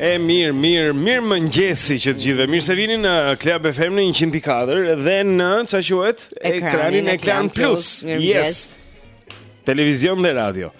E mirë, mirë, mirëmëngjesi që të gjithëve Mirë se vini në Club FM në 104 Dhe në, ça quhet, ekranin e Klan Plus Mirë yes. Televizion dhe radio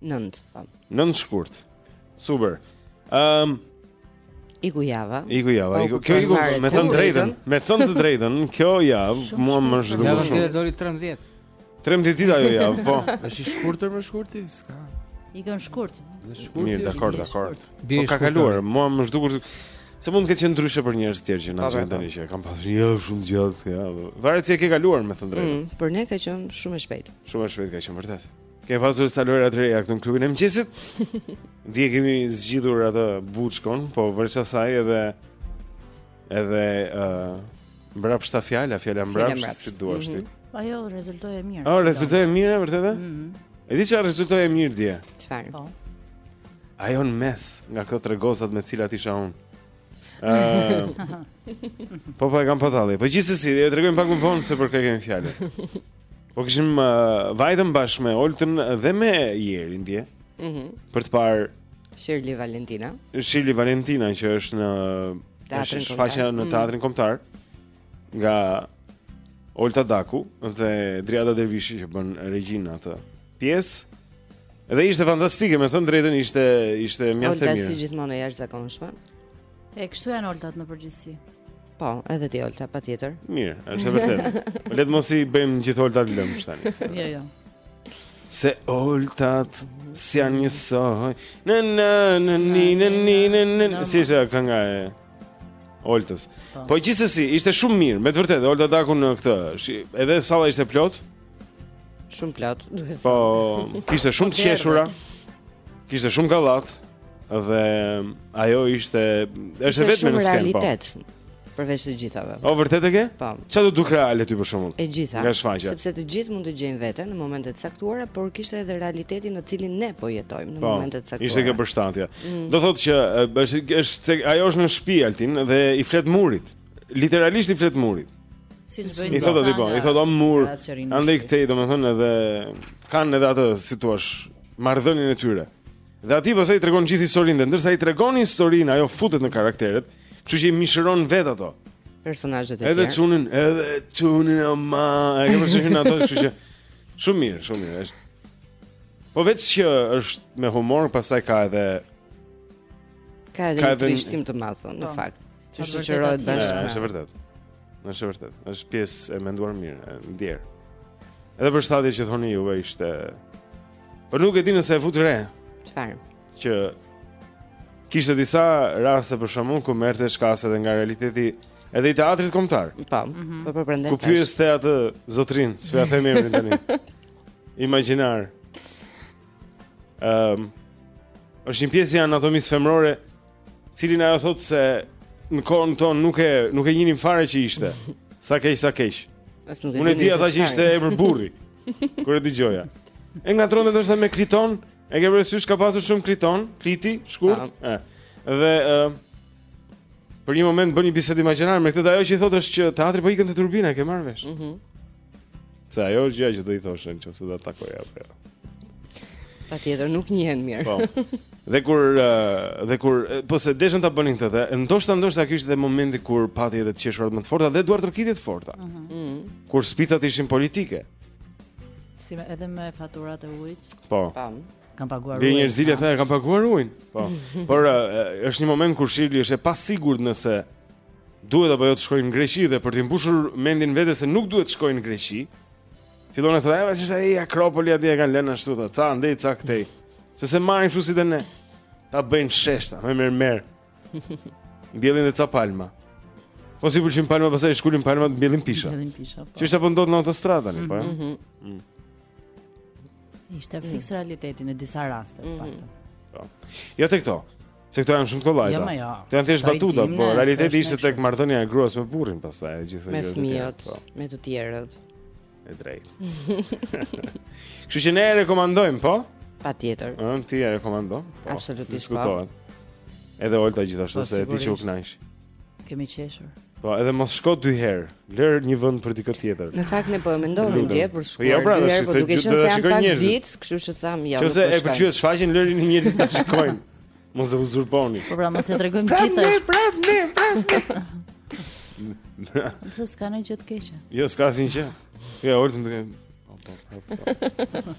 9, po. 9 shkurt. Super. Ëm um, Iku java. Iku java. Po, iku, kjo iku me thën drejtën, me thën të drejtën, kjo javë mua më është dukur. Javën tjetër doli 13. 13 ditë ajo javë, po. Është i shkurtër muaji shkurt, s'ka. I kanë shkurt. Në shkurt. Mirë, dakor, dakor. Po ka kaluar, mua më është dukur se mund të ketë qenë ndryshe për njerëz të tjerë që na dëgjojnë tani që kanë pasur një javë shumë gjatë, ja. Varet si e ke kaluar me thën drejtën. Mm, për ne ka qenë shumë e shpejtë. Shumë e shpejtë ka qenë vërtet. Ke pasur ca lojëra të reja këtu në klubin e mëngjesit? Dje kemi zgjidhur atë buçkon, po përveç asaj edhe edhe ë uh, mbrapsht fjala, fjala mbrapsht, si duash ti. Mhm. Ajo rezultoi e mirë. Oh, rezultoi e mirë vërtetë? Ëh. Mhm. E di çfarë rezultoi e mirë dje? Çfarë? Po. Ajo në mes nga këto tre gozat me cilat isha unë. Ëh. Po po e kam patalli. Po gjithsesi, e tregojmë pak më vonë se për kë kemi fjalën. Po kishim uh, vajtëm bashkë me Oltën dhe me Jerin dje. Mhm. Mm për të parë Shirley Valentina. Shirley Valentina që është në teatrin shfaqja në mhm. teatrin kombëtar nga Olta Daku dhe Driada Dervishi që bën regjinë atë pjesë. Dhe ishte fantastike, me thënë drejtën ishte ishte mjaft e mirë. Olta si gjithmonë e jashtëzakonshme. E kështu janë Oltat në përgjithësi. Po, edhe ti Olta, patjetër. Mirë, është e vërtetë. Po le të mos i bëjmë gjithë Oltat lëmsh tani. Jo, jo. Se Oltat s'janë njësoj. Na na na ni na ni na na. Si është kënga e Oltës? Po, po gjithsesi, ishte shumë mirë, me të vërtetë Olta Daku në këtë. Edhe salla ishte plot. Shumë plot, duhet. Po, kishte shumë të qeshura. Kishte shumë gallatë dhe ajo ishte është vetëm në skenë. Po. Realitet. Po. Përveç të gjithave. O vërtet e ke? Po. Çfarë t'u duk reale ty për shembull? E gjitha. Nga shfaqja. Sepse të gjithë mund të gjejnë veten në momente të caktuara, por kishte edhe realitetin në cilin ne po jetojmë në po, momente të caktuara. Ishte kjo përshtatje. Mm. Do thotë që është është ajo është në shtëpi Altin dhe i flet murit. Literalisht i flet murit. Si të bëjnë I thotë aty po, i thotë o mur Andej këtej domethënë edhe Kanë edhe atë, si thua Marrëdhënien e tyre Dhe aty pastaj i tregon gjithë historinë dhe Ndërsa i tregon historinë, ajo futet në karakteret Kështu që i mishëron vetë ato Personazhet e tjerë Edhe çunin, edhe çunin ama E ke përshehin ato kështu që Shumë mirë, shumë mirë është... Po vetë që është me humor Pastaj ka edhe Ka edhe një trishtim të madh, në po. fakt Që shoqërohet bashkë. Është vërtet. Është vërtet. Është pjesë e menduar mirë, e ndjerë. Edhe përshtatja që thoni ju ishte Por nuk e di nëse e vutë re. Çfarë? Që kishte disa raste për shembull ku merrte shkas edhe nga realiteti edhe i teatrit kombëtar. Po. Mhm. Po po prandaj. Ku pyeste atë zotrin, s'po ia them emrin tani. Imagjinar. Ehm. Um, është një pjesë e anatomisë femërore Cilën ajo thotë se në kohën tonë nuk e nuk e njihnim fare që ishte. Sa keq sa keq. Unë dija që ishte emër burri. Kur e dëgjoja. E ngatërron ndoshta me Kliton, e ke parasysh ka pasur shumë Kliton, Kliti, shkurt. Ë. Dhe ë për një moment bën një bisedë imagjinare me këtë ajo që i thotë është që teatri po ikën te turbina, ke marrë vesh. Mhm. Se ajo është gjë që do i thoshe nëse do ta takoje apo jo. Patjetër nuk njihen mirë. Po. Dhe kur dhe kur po se deshën ta bënin këtë dhe ndoshta ndoshta ky ishte edhe momenti kur pati edhe të qeshurat më të forta dhe duartrokitje të forta. Mm -hmm. Kur spicat ishin politike. Si me, edhe me faturat e ujit. Po. Pam. Kam paguar ujin. Dhe njerëzit thonë kam paguar ujin. Po. Por është një moment kur Shirley është e pasigurt nëse Duhet apo jo të shkojë në Greqi dhe për të mbushur mendjen vetes se nuk duhet të shkojë në Greqi. Fillon të thotë, "Është ai Akropoli atje e kanë lënë ashtu thotë, ca andej ca këtej." S'e marrin kështu si te ne. Ta bëjnë shesh, ta, me mermer. Mbjellin dhe ca palma. Po s'i pëlqen palma, pastaj i shkulin palmat e mbjellin pisha. Mbjellin pisha. Po. Që është ç'po ndodh në autostradë tani, po. Mhm. Mm mm. Ishte fiks realiteti në disa raste, mm -hmm. Po. Jo te këto. Se këto janë shumë të kollajta. Jo, jo. Këto janë thjesht batuta, po realiteti ishte tek marrëdhënia e gruas me burrin pastaj, e gjithë ajo. Me fëmijët, po. me të tjerët. E drejtë. Kështu që ne e rekomandojmë, po? Patjetër. Ëh, ti e rekomandon? Po, Absolutisht. Po. S'diskutohet. Edhe Olta gjithashtu po, se ti ç'u kënaqe. Kemi qeshur. Po, edhe mos shko dy herë. Lër një vend për dikë tjetër. Në fakt ne po e mendonim dje për të shkuar. Po, ja, pra, dy herë, po duke qenë se janë pak ditë, kështu që them ja. Qoftë se e pëlqyet shfaqjen lërini njerëzit ta shikojnë. Mos e uzurponi. Po pra, mos e tregojmë gjithë tash. Prap ne, prap ne, prap ne. Pse s'ka ndonjë gjë të keqe? Jo, s'ka asnjë gjë. Jo, ultim të kem. Po, po, po.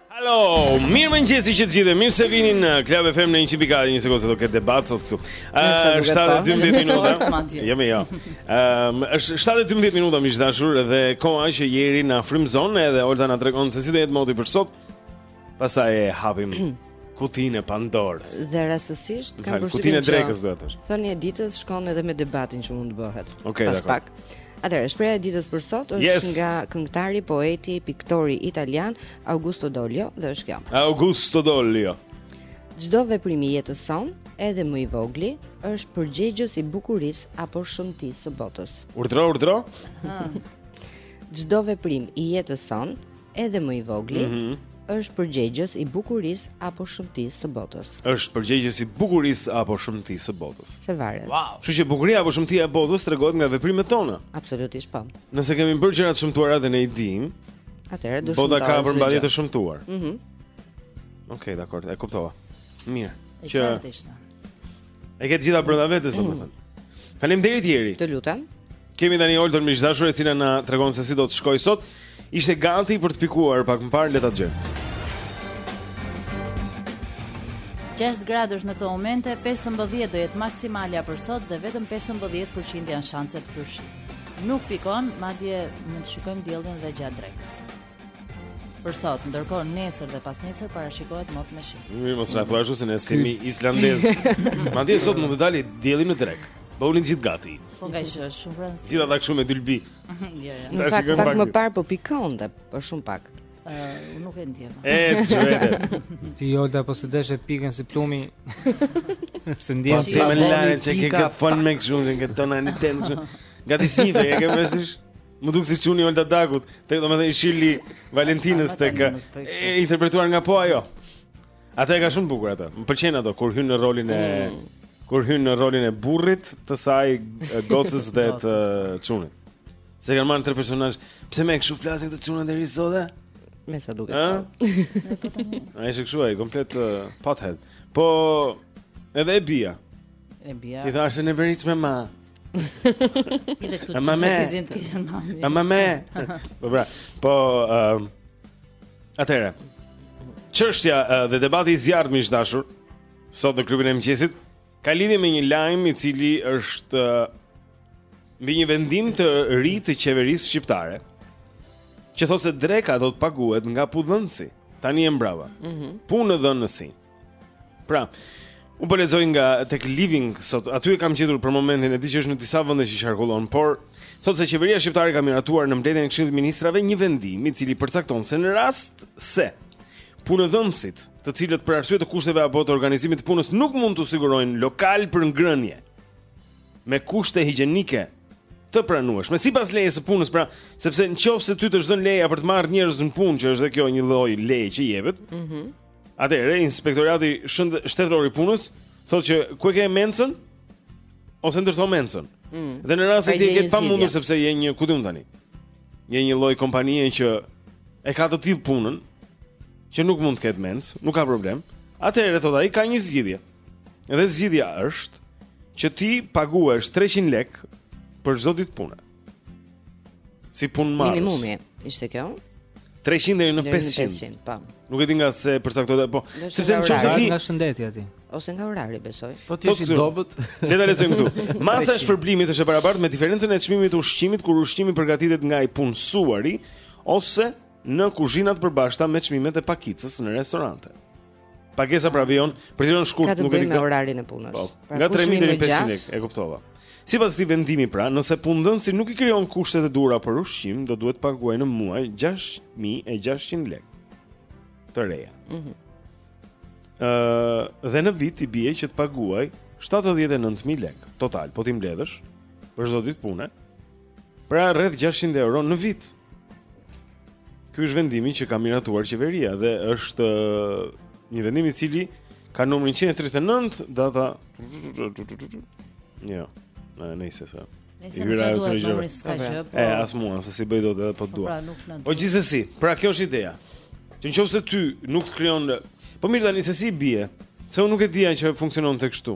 Hello, mirëmëngjesi që të gjithë, mirë se vini në Club FM në 100.4, një sekundë se do ketë debat sot këtu. Është 7-12 minuta, jemi jo. Um, është 7-12 minuta miq të dashur dhe koha që Jeri na frymëzon edhe Olta na tregon se si do jetë moti për sot, pastaj e hapim kutinë e Pandorës. Dhe rastësisht kam përshtypjen që kutinë e drekës do të thoja. Thënia e ditës shkon edhe me debatin që mund të bëhet. Okay, Po dakord. pak. Atëherë, shprehja e ditës për sot është yes. nga këngëtari, poeti, piktori italian Augusto Daolio dhe është kjo. Augusto Daolio. Çdo veprim i jetës sonë, edhe më i vogli, është përgjegjës i bukurisë apo shëmtisë së botës. Urdhro, urdhro. Çdo veprim i jetës sonë, Edhe më i vogli mm -hmm. është përgjegjës i bukurisë apo shëmtisë së botës. Është përgjegjës i bukurisë apo shëmtisë së botës. Se varet. Wow. Kështu që bukuria apo shëmtia e botës tregohet nga veprimet tona. Absolutisht po. Nëse kemi bërë gjëra të shëmtuara dhe ne i dimë, atëherë do të shëmtojmë. Bota ka përmbajtje të shëmtuar. Mhm. Mm Okej, okay, dakord, e kuptova. Mirë. Që I ke të gjitha brenda vetes domethënë. Mm. Faleminderit Jeri. Të lutem. Kemi tani Oltën miq të dashur e cila na tregon se si do të shkojë sot. Ishte gati për të pikuar pak më parë le ta dëgjojmë. 6 gradë është në këto momente, 15 do jetë maksimalja për sot dhe vetëm 15% janë shanset për shi. Nuk pikon, madje mund të shikojmë diellin dhe gjatë drekës. Për sot, ndërkohë nesër dhe pas nesër parashikohet mot me shi. Mirë, mos na thuaj ashtu se ne s'jemi islandezë. Madje sot mund të dalë dielli në drek. Bëhuni gjithë gati. Po nga që është shumë e rëndësishme. Gjithë ata kështu me dylbi. Jo, jo. Në fakt, pak më parë po pikonte, po shumë pak. Ë, unë nuk e ndjeva. E, çuete. Ti Olta po s'e deshe pikën si plumbi. S'e ndjen ti më lajë që ke ka fon me këtu në këtë tonë në tension. Gati si e ke mësish? M'u duk si çuni i Olta Dakut, te domethënë i shoqi i Valentinës tek e interpretuar nga po ajo. Atë e ka shumë bukur atë. Më pëlqen ajo kur hyn në rolin e mm. kur hyn në rolin e burrit të saj gocës dhe të çunit. Se ka marrë tre personazhe. Pse më kshu flasin të çunat deri sot? Me sa duket. Ëh? Ai është kshu ai komplet uh, pothead. Po edhe e bia. E bia. Ti thashë në veritë me ma. Ti dhe këtu çfarë ke zënë të kishin mami. Ama me. Po bra. Po ëm Atëherë. Çështja dhe debati i zjarrtë miq të dashur sot në klubin e mëngjesit ka lidhje me një lajm i cili është mbi një vendim të ri të qeverisë shqiptare që thotë se dreka do të paguhet nga punëdhënësi. Tani e mbrava. Mhm. Mm Punëdhënësi. Pra, unë po lexoj nga tek Living sot, aty e kam gjetur për momentin, e di që është në disa vende që qarkullon, por thotë se qeveria shqiptare ka miratuar në mbledhjen e Këshillit të Ministrave një vendim i cili përcakton se në rast se punëdhënësit, të cilët për arsye të kushteve apo të organizimit të punës nuk mund të sigurojnë lokal për ngrënie me kushte higjienike të pranueshme sipas lejes së punës, pra, sepse në qoftë se ty të do leja për të marrë njerëz në punë, që është dhe kjo një lloj leje që jepet, mm Atëherë inspektorati shënd shtetëror i punës thotë që ku e ke mencën ose ndërto mencën. Mm. Dhe në rast se ti e ke pamundur sepse je një ku di unë tani. Je një lloj kompanie që e ka të tillë punën që nuk mund të ketë mencë, nuk ka problem. Atëherë thotë ai ka një zgjidhje. Dhe zgjidhja është që t'i paguash 300 lek për çdo ditë pune. Si punëmarrës. Minimumi ishte kjo. 300 deri në 500. 500 po. Nuk e di nga se përcaktohet, po. Sepse në çfarë ti nga shëndeti aty? Ose nga orari, besoj. Po ti je i dobët. Le ta lexojmë këtu. Masa e shpërblimit është e barabartë me diferencën e çmimit të ushqimit kur ushqimi përgatitet nga i punësuari ose në kuzhinat e përbashkëta me çmimet e pakicës në restorante. Pagesa pra varion, për cilën shkurt nuk e di. Ka të bëjë me orarin e punës. Po, pra, nga 300 deri në 500, e kuptova. Sipas këtij vendimi pra, nëse punëdhënësi nuk i krijon kushtet e duhura për ushqim, do duhet të paguajë në muaj 6600 lekë të reja. Ëh. Mm uh, dhe në vit i bie që të paguajë 79000 lekë total, po t'i mbledhësh për çdo ditë pune. Pra rreth 600 euro në vit. Ky është vendimi që ka miratuar qeveria dhe është një vendim i cili ka numrin 139, data Jo. Në nëse sa. Nëse nuk e duhet të mos ka gjë. Po. E as mua, se s'e bëj dot edhe po të po, dua. Pra, po gjithsesi, pra kjo është ideja. Që në qoftë se ty nuk të krijon Po mirë tani se si bie. Se unë nuk e dija që funksionon tek kështu.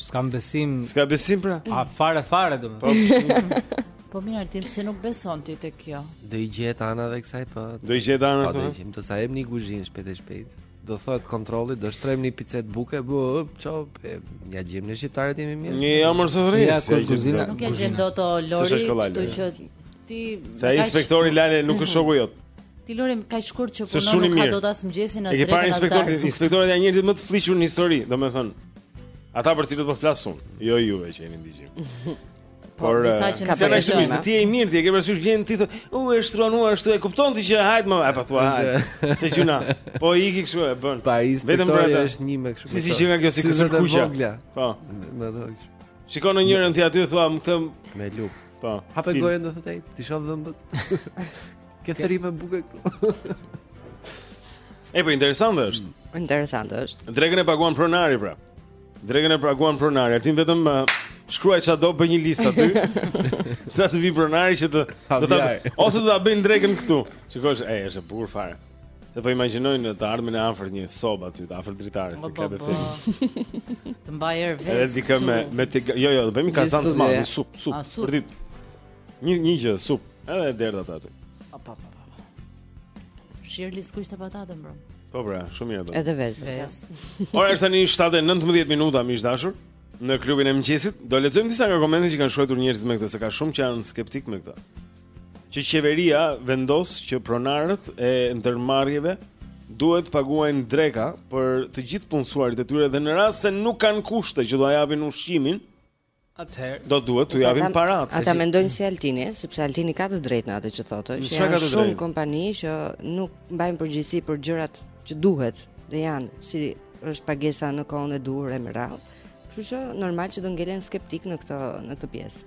S'kam besim. S'ka besim pra. A fare fare domethënë. Po, po mirë, ti pse nuk beson ti te kjo? Do i gjendet ana dhe kësaj po. Do i gjendet ana. Po do i gjejmë, do sajojmë një kuzhinë shpejt e shpejt. Do thotë kontrolli, do shtrojmë një pecetë buke, bu, çop, ia gjejmë ne shqiptarët jemi mirë. Një jamër sofrë. Ja, kush guzhin? Nuk e gjen dot Lori, kështu që Ti Se ai inspektori Lale nuk është shoku jot. Ti Lori me kaq shkurt që punon nuk ha dot as mëngjesin as drekën. Ai para inspektori, inspektorët janë njerëzit më të fëlliqur në histori, domethënë. Ata për cilët po flasun, jo juve që jeni në dëgjim. Po, Por disa eh, që ka bërë shumë. Se ti je i mirë, ti e ke parasysh vjen ti thotë, "U e shtronuar ashtu e kupton ti që hajt më." Ai po thua, "Hajt." Se gjuna. Po i iki kështu e bën. Paris vetëm për atë është një me kështu. Si si që nga kjo si kështu kuqja. Po. Më dhoq. Shikon në njërin ti aty thua, "Më këtë me lupë." Po. Hape gojën do thotë ai, t'i shoh dhëmbët. Ke thëri me bukë këtu. E po interesante është. Mm, interesante është. Drekën e paguan pronari pra. Drekën e paguan pronari. Altin vetëm uh, shkruaj ça do bësh një listë aty. Sa të vi pronari që të do ta ose do ta bëjnë drekën këtu. Shikosh, ej, është e bukur fare. Se po imagjinojnë të ardhmën e afërt një soba aty, te afër dritares, të klubit të filmit. Të mbaj erë vetë. Edhe dikë me me të jo jo, do bëjmë kazan të madh, sup, sup. Ah, për ditë. Një një gjë sup, edhe derdha ta aty. Pa pa pa. Shirli skuq të patatën, bro. Po bra, shumë mirë atë. Edhe vetë. Ora është tani 7:19 minuta, miq të dashur. Në klubin e mëngjesit do lexojmë disa nga komentet që kanë shkruar njerëzit me këtë, se ka shumë që janë skeptikë me këtë. që qeveria vendos që pronarët e ndërmarrjeve duhet të paguajnë drekën për të gjithë të punësuarit e tyre dhe në rast se nuk kanë kushte që t'ua japin ushqimin, atëherë do duhet t'u japin paratë. Ata si... mendojnë si Altini, sepse Altini ka të drejtë në atë që thotë, që janë shumë kompani që nuk mbajnë përgjegjësi për gjërat që duhet dhe janë si është pagesa në kohën e duhur e më radhë. Kështu që normal që do ngelen skeptikë në këtë në këtë pjesë.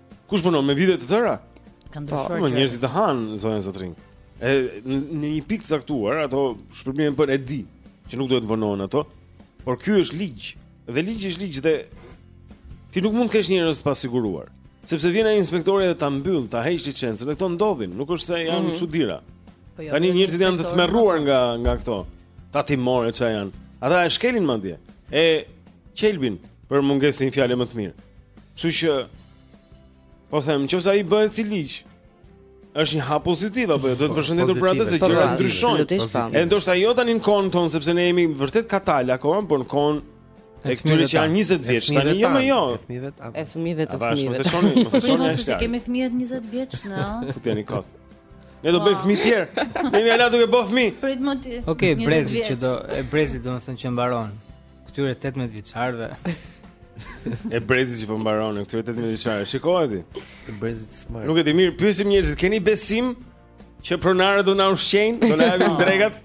Kush punon me vite të tëra? Kanë po, ndryshuar. Po, njerëzit të han zonën zotni. E në një pikë të caktuar, ato shpërblimin bën e di, që nuk duhet vonohen ato. Por ky është ligj, dhe ligji është ligj dhe ti nuk mund të kesh njerëz të pasiguruar, sepse vjen ai inspektori dhe ta mbyll, ta heq licencën, dhe këto ndodhin, nuk është se janë mm -hmm. çudira. Po jo, Tani njerëzit janë të tmerruar nga nga këto. Tatimore çfarë janë? Ata e shkelin madje. E qelbin. për mungesë një fjale më të mirë. Kështu që po them, nëse ai bëhet si ligj, është një hap pozitiv apo jo? Do të përshëndetet për atë se gjërat ndryshojnë. E ndoshta jo tani në kohën tonë sepse ne jemi vërtet katal akoma, por në kohën e këtyre që janë 20 vjeç, tani jo më jo. E fëmijëve të fëmijëve. Mos e çoni, mos e çoni. Ne kemi fëmijët 20 vjeç, no. Futjani kot. Ne do bëjmë fëmijë tjerë. Ne jemi hala duke bërë fëmijë. Prit më ti. Okej, brezi që do, e brezi domethënë që mbaron. Këtyre 18 vjeçarëve. e brezit që po mbaron, këtyre 18 vjeçarëve. Shikoj ti. E brezit smart. Nuk e di mirë, pyesim njerëzit, keni besim që pronarët do na ushqejnë, do na japin drekat?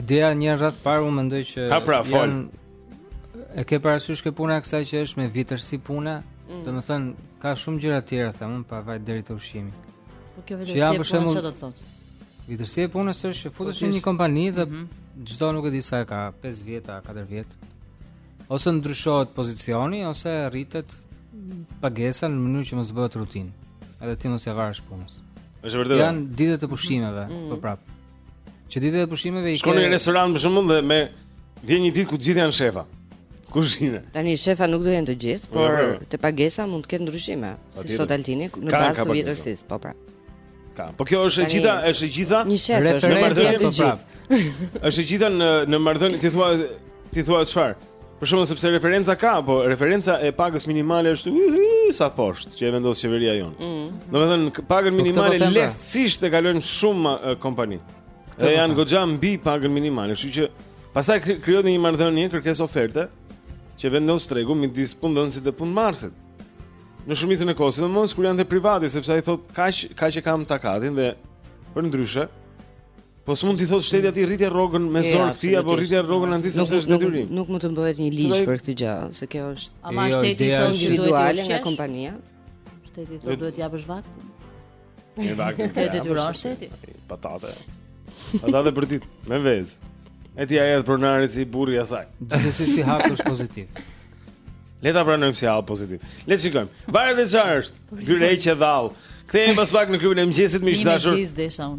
Ideja në radhë të parë unë mendoj që ha pra, fol. E ke parasysh këtë punën e kësaj që është me vjetërsi pune? Mm. Domethënë ka shumë gjëra të tjera thënë pa vaj deri te ushqimi. Po kjo vjetërsi pune çfarë do të thotë? Vjetërsi e punës është që futesh në një kompani dhe mhm. çdo mm -hmm. nuk e di sa e ka, 5 vjet a 4 vjet. Ose ndryshohet pozicioni ose rritet pagesa në mënyrë që mos bëhet rutinë. Edhe ti mos e varësh punën. Është vërtet. Jan ditët e pushimeve, mm -hmm. po prap. Që ditët e pushimeve i ke Shkon në restorant për shembull dhe me vjen një ditë ku gjithë janë shefa. Kuzhina. Tani shefa nuk do jenë të gjithë, po, por po, po. te pagesa mund të ketë ndryshime. Siç thotë Altini në bazë të vjetërsisë, po prap. Ka. Po kjo është e gjitha, është e gjitha. Një shef është në marrëdhënie të gjithë. Është e gjitha në në marrëdhënie ti thua ti thua çfarë? Për shembull sepse referenca ka, po referenca e pagës minimale është sa poshtë që e vendos qeveria jonë. Mm. Domethënë mm. pagën po minimale po lehtësisht e kalojnë shumë uh, kompani. Dhe po janë goxha mbi pagën minimale, kështu që pastaj krijohet një marrëdhënie kërkesë oferte që e vendos tregu midis punëdhënësit dhe punëmarrësit. Në shumicën e kohës, sidomos kur janë te privati, sepse ai thotë kaq kaq e kam takatin dhe përndryshe Po s'mund t'i thotë shteti atij rritja rrogën me zor këtij apo rritja rrogën anti sepse është detyrim. Nuk, nuk mund të bëhet një ligj për këtë gjë, se kjo është. Ama jo, shteti thotë individuale nga kompania. Shteti thotë duhet të japësh vaktin. Një vakt të detyron shteti. Patate. Patate për ditë, me vezë. E t'ia hedh pronarit si burri i asaj. Gjithsesi si hap është pozitiv. Le ta pranojmë si hap pozitiv. Le të shikojmë. Varet se çfarë është. Byrek e dhallë. Kthehemi pas pak në klubin e mëngjesit miq të dashur. Miq dashur.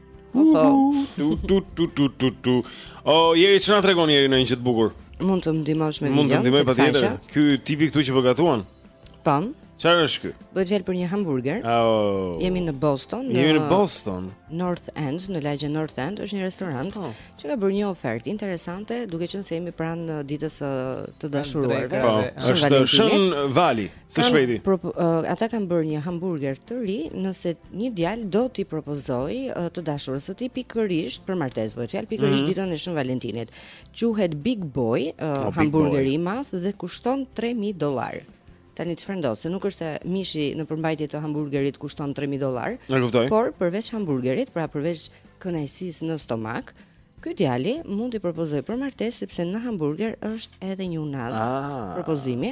Tu tu tu tu tu tu. Oh, Jeri ç'na tregon Jeri ndonjë gjë të bukur. Mund të më ndihmosh me video. Mund të ndihmoj patjetër. Ky tipi këtu që po gatuan. Pam. Çfarë është ky? Bëhet fjalë për një hamburger. Oh. Jemi në Boston. Në Jemi në Boston. North End, në lagjen North End është një restorant oh. që ka bërë një ofertë interesante, duke qenë se jemi pranë ditës së të dashuruarve. Po, është Shën Vali. Së shpejti. Uh, ata kanë bërë një hamburger të ri, nëse një djalë do t'i propozojë uh, të dashurës së tij pikërisht për martesë, bëhet fjalë pikërisht mm -hmm. ditën e Shën Valentinit. Quhet Big Boy, uh, oh, hamburgeri i madh dhe kushton 3000 dollarë. Tani çfarë ndodh? Se nuk është mishi në përmbajtje të hamburgerit kushton 3000 dollar. E kuptoj. Por përveç hamburgerit, pra përveç kënaqësisë në stomak, ky djali mund t'i propozojë për martesë sepse në hamburger është edhe një unazë ah. propozimi.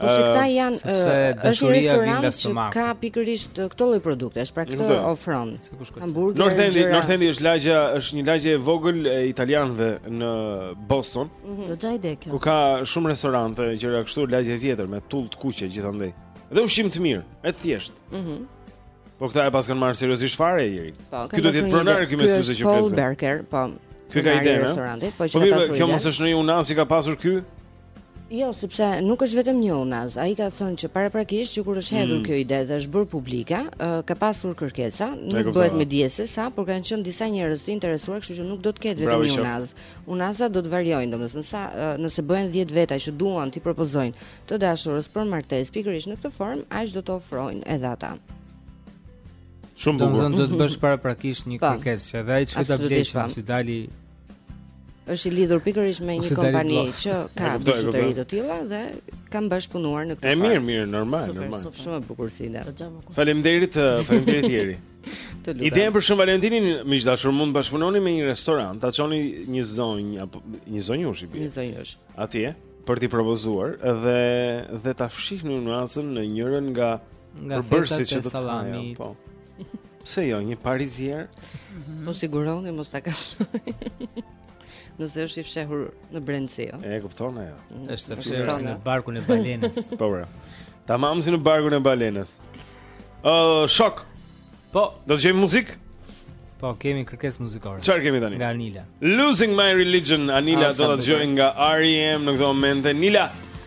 Po se këta janë është një restorant që ka pikërisht këto lloj produktesh, pra këto ofron. Hamburger. Northendi, Northendi është lagja, është një lagje e vogël e italianëve në Boston. Mhm. Do të jetë kjo. Ku ka shumë restorante, gjëra kështu, lagje e vjetër me tulla të kuqe gjithandej. Dhe ushqim të mirë, e thjeshtë. Mhm. Po këta e paskan marrë seriozisht fare Jeri. Po, Ky do të jetë pronari ky me syze që flet. Paul Berger, po. Ky ka idenë. Po, kjo mos është një unazë që ka pasur ky. Jo, sepse nuk është vetëm një unazë. Ai ka thënë që paraprakisht që kur është hedhur mm. kjo ide dhe është bërë publike, uh, ka pasur kërkesa, nuk bëhet me dije se sa, por kanë qenë disa njerëz të interesuar, kështu që nuk do të ketë vetëm një unazë. Unaza do të variojnë, domethënë sa uh, nëse bëhen 10 veta që duan t'i propozojnë të dashurës për martesë pikërisht në këtë formë, aq do të ofrojnë edhe ata. Shumë bukur. Do të bësh paraprakisht një po. kërkesë, edhe ai çka ta blesh, si dali është i lidhur pikërisht me një kompani që ka bizhuteri të tilla dhe ka bashkëpunuar në këtë. Është mirë, mirë, normal, super, normal. Super, shumë e bukur si ide. Faleminderit, eh, faleminderit ieri. Të lutem. Ideja për Shën Valentinin, miq të dashur, mund të bashkëpunoni me një restorant, ta çoni një zonjë apo një zonjushë i bie. Një zonjushë. Atje për t'i propozuar dhe dhe ta fshihni unazën në njërin nga nga fetat e sallamit. Po. Pse jo, një parizier? Mm -hmm. Po sigurohuni mos ta kalojë. Nëse është i fshehur në brendësi, jo. E kupton ajo. Mm, është fshehur në barkun e balenës. Po pra. Po. Tamam si në barkun e balenës. Ë, uh, shok. Po, do dëgjojmë muzikë? Po, kemi kërkesë muzikore. Çfarë kemi tani? Nga Anila. Losing my religion, Anila ah, do ta dëgjojë nga REM në këto momente. Anila,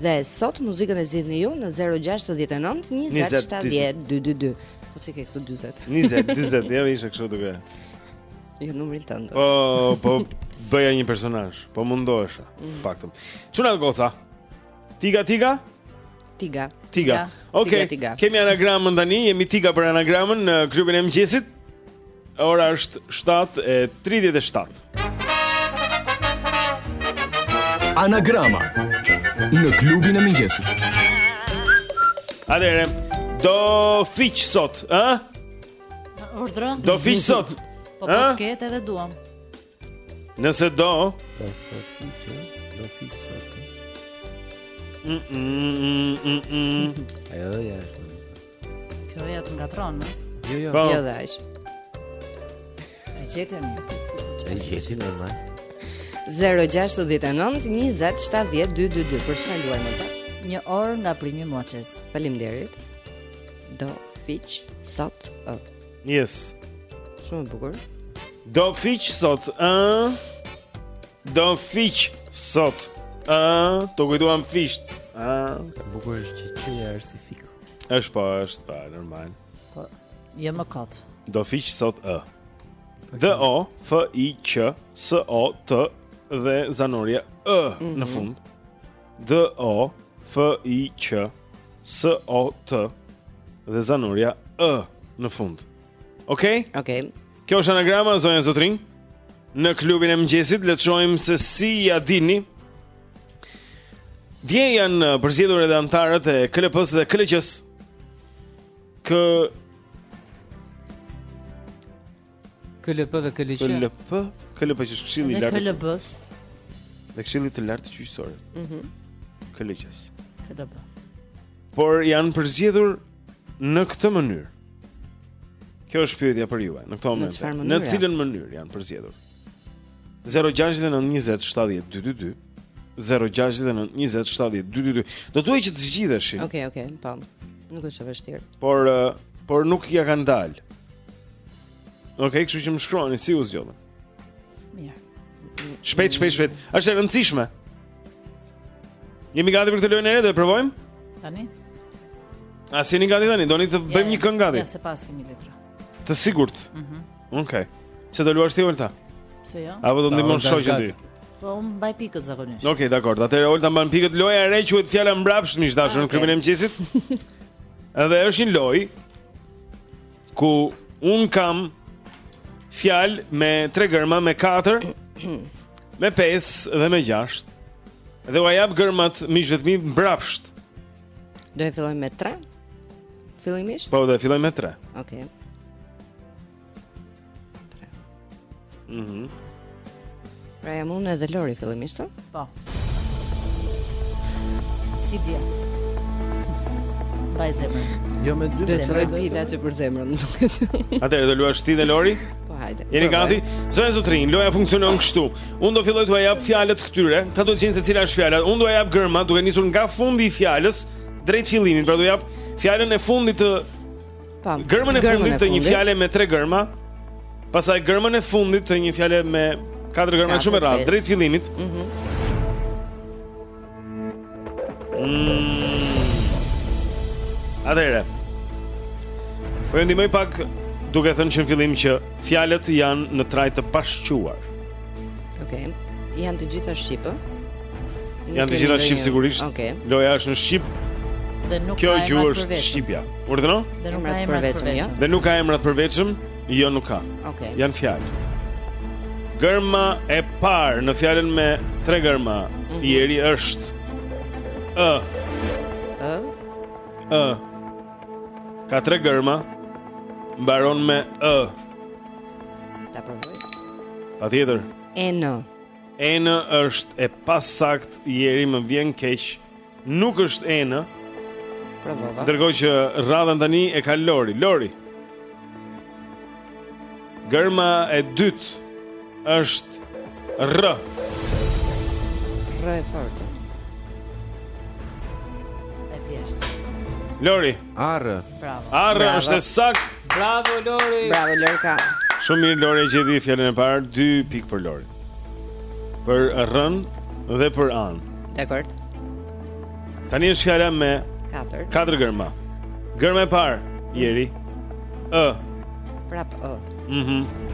Dhe sot muzikën e zgjidhni ju në 069 20 70 222. Po çike këtu 40. 20 40, ja isha kështu duke. Jo numrin tënd. Po po bëja një personazh, po mundohesha, mm. të paktën. Çuna goca. Tiga tiga? Tiga. Tiga. Okej. Okay. Kemi anagramën tani, jemi tiga për anagramën në klubin e mëngjesit. Ora është 7:37. Anagrama në klubin e mëngjesit. Atëherë, do fiq sot, ë? Urdhro. Do fiq sot. Po po të ketë edhe duam. Nëse do Të sërti që do fikë sërti Ajo dhe jashtë Kjo e jatë nga tronë, në? Jo, jo, po. jo dhe ajshë E gjetë e një E gjetë i normal 0-6-19-27-12-2 Për shka luaj më të Një orë nga primi moqës Falim derit Do fiqë Tot Yes. Shumë bukur. Do fiq sot, ë? Do fiq sot, ë? T'u kujtuan fiqtë, ë? Bukur është që që është si fik. Është po, është pa, po, normal. Po, jo më kot. Do fiq sot, ë? D O F I Q S O T dhe zanorja ë në mhm. fund. D O F I Q S O T dhe zanorja Ë në fund. Okej? Okay? Okej. Okay. Kjo është anagrama zonja zotërinj. Në klubin e mëngjesit le të shohim se si ja dini. Dje janë uh, përzgjedhur edhe anëtarët e KLP-së dhe KLGJ-së. Kë KLP dhe KLGJ. KLP, KLP që është këshilli i lartë. KLP-së. Dhe këshillit të lartë gjyqësor. Mhm. Mm KLGJ-së. KLP. Por janë përzgjedhur në këtë mënyrë. Kjo është pyetja për juve, në këtë moment. Në, në cilën mënyrë janë përzgjedhur? 069 20 70 222 069 20 70 222 Do duhej që të zgjidheshin Oke, okay, oke, okay, po Nuk është e vështirë Por, eh, por nuk ja kanë dalë Okej, okay, kështu që më shkruani si u zgjodhën. Mirë. Shpejt, shpejt, shpejt. Është e rëndësishme. Jemi gati për këtë lojën e re, do e provojmë? Tani. A s'jeni gati tani? Doni të bëjmë një këngë gati? Ja, se s'paskemi letra. Të sigurt. Mhm. Mm Okej. Okay. Se do luash ti Olta? Se jo. Apo do ndihmon shoqën ti? Po un mbaj pikët zakonisht. Okej, okay, dakor. Atëherë Olta mban pikët. Loja e re quhet fjala mbrapsht, miq të dashur, ah, në klubin e mëngjesit. Edhe është një lojë Ku un kam fjalë me tre gërma me 4 me 5 dhe me 6. Dhe ua jap gërmat miqve të mi mbrapsht. Do e fillojmë me 3. Fillimisht? Po, do e fillojmë me 3. Okej. Okay. Mhm. Mm pra jam unë edhe Lori fillimisht, po? Po. S'e di. Vaj zemër. Jo me dy vetë tre pila që për zemrën. Atëherë do luash ti dhe Lori? Po hajde. Jeni gati? Zonja zotërinj, loja funksionon kështu. Unë do filloj t'ua jap fjalët këtyre. Ata duhet të gjejnë se cila është fjala. Unë do u jap gërma duke nisur nga fundi i fjalës drejt fillimit, pra do jap fjalën e fundit të Po. Gërmën e fundit të një fjale me tre gërma, pastaj gërmën e fundit të një fjale me katër gërma e kështu me radhë, drejt fillimit. Mm -hmm. mm. Atëherë, po e ndihmoj pak duke thënë që në fillim që fjalët janë në trajtë të pashquar. Okej. Okay. Janë të gjitha shqip, ë? Janë të gjitha shqip sigurisht. Okej. Okay. Loja është në shqip. Dhe nuk Kjo ka gjuhë është shqipja. Urdhëro? Dhe nuk ka emra të përveçëm, jo? Dhe nuk ka emra të përveçëm? Jo, nuk ka. Okej. Okay. Janë fjalë. Gërma e parë në fjalën me tre gërma mm -hmm. Jeri është ë. Ë. Ë. Ka tre gërma. Mbaron me ë. Ta provoj. Patjetër. N. N është e pasaktë Jeri më vjen keq. Nuk është N. Provova. Ndërkohë që radhën tani e ka Lori. Lori. Gërma e dytë është R. R e fortë. E thjeshtë. Lori. Arr. Bravo. Arr është saktë. Bravo Lori. Bravo Lorka. Shumë mirë Lori gjeti fjalën e parë, 2 pikë për Lori. Për rën dhe për an. Dakord. Tani është fjala me 4. 4 gërma. Gërma e parë, Jeri. Ë. Prapë ë. Mhm. Mm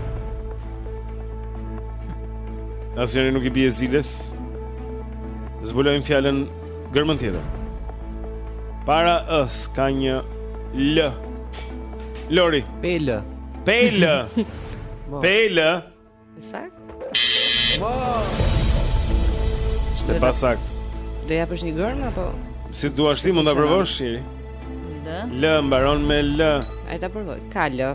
Asnjëri nuk i bie ziles. Zbulojmë fjalën Gërmën tjetër. Para ës ka një L. Lori. Pel. Pel. Pel. Saktë? Wow. Është e pasaktë. Do japësh një gërmë apo? Si duash ti mund ta provosh Jeri? L. L mbaron me L. Hajt ta provoj. Ka L.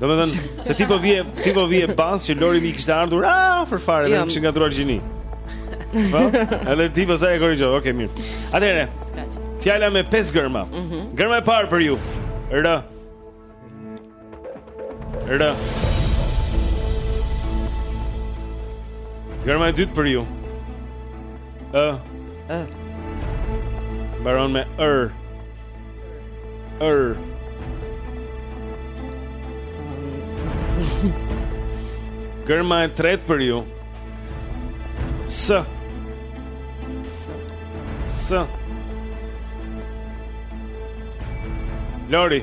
Do me thënë, se ti po vje, ti po vje pas që Lori mi kishte ardhur, ah, për fare, dhe jo. më kishte ngatërruar gjini. Po? Edhe ti posa e korrigjove, okej, mirë. Atëherë, fjala me pesë gërma. Mhm. Gërma e parë për ju. Rë. R. Gërma e dytë për ju. Ë. Ë. Mbaron me R. R. Gërma e tretë për ju. S. S. Lori.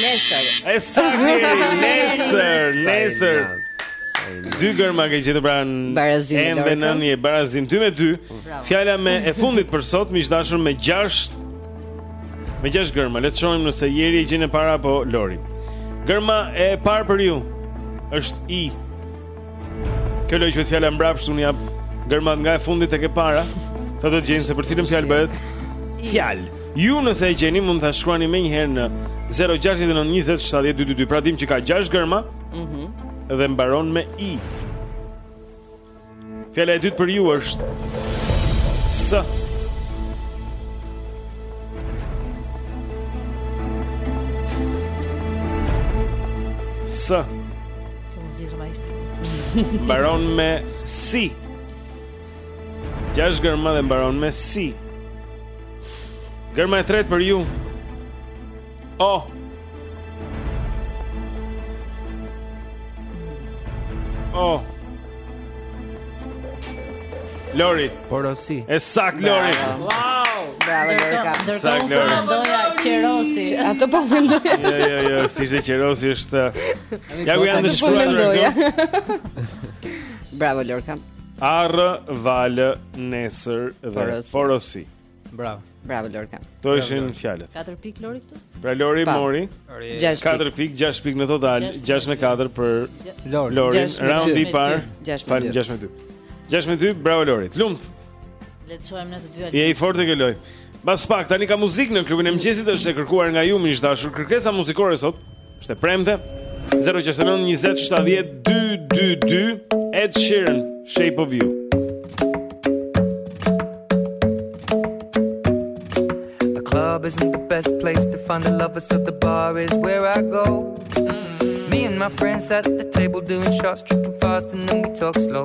Nesër. E saktë, nesër, nesër. Dy gërma ke gjetur pra në barazim e lorë. Në një barazim 2 me 2. Fjala më e fundit për sot, miq të dashur me 6 me 6 gërma. Le të shohim nëse Jeri e gjen e para apo Lori. Gërma e parë për ju është i Kjo lojë quhet fjala mbrapsht, unë jap gërmat nga e fundit tek e para, ata duhet të gjejnë se për cilën fjallë bëhet fjalë. Ju nëse e gjeni mund ta shkruani menjëherë në 0692070222. Pra dimë që ka 6 gërma. Mhm. Mm dhe mbaron me i. Fjala e dytë për ju është s. S. Mbaron me si. Gjashtë gërma dhe mbaron me si. Gërma e tretë për ju. O. Oh. O. Oh. Lori. Porosi. E saktë Lori. Wow. Bravo Lorika. Sa Lori. Doja Qerosi. Atë po mendoja. Jo, jo, jo, s'ishte Qerosi është. Ja ku janë të shkruara Bravo Lorika. Arrë, valë, nesër dhe porosi. Bravo. Bravo Lorka. Kto ishin fjalët? 4 pikë Lori këtu? Pra Lori pa. mori 4 pikë, 6 pikë në total, 6 me 4 për Lori. Lori, raundi i parë. 6 me 2. 6 me 2, bravo Lori. Lumtë. Le të shojmë në të dyja. Je i fortë te kjo lojë. Mbas pak tani ka muzikë në klubin e mëngjesit, është e kërkuar nga ju miq të dashur. Kërkesa muzikore sot është e premte. 069 20 70 222 Ed Sheeran Shape of You. The club isn't the best place to find the lovers so the bar is where I go. Mm. Me and my friends at the table doing shots, tripping fast and then we talk slow.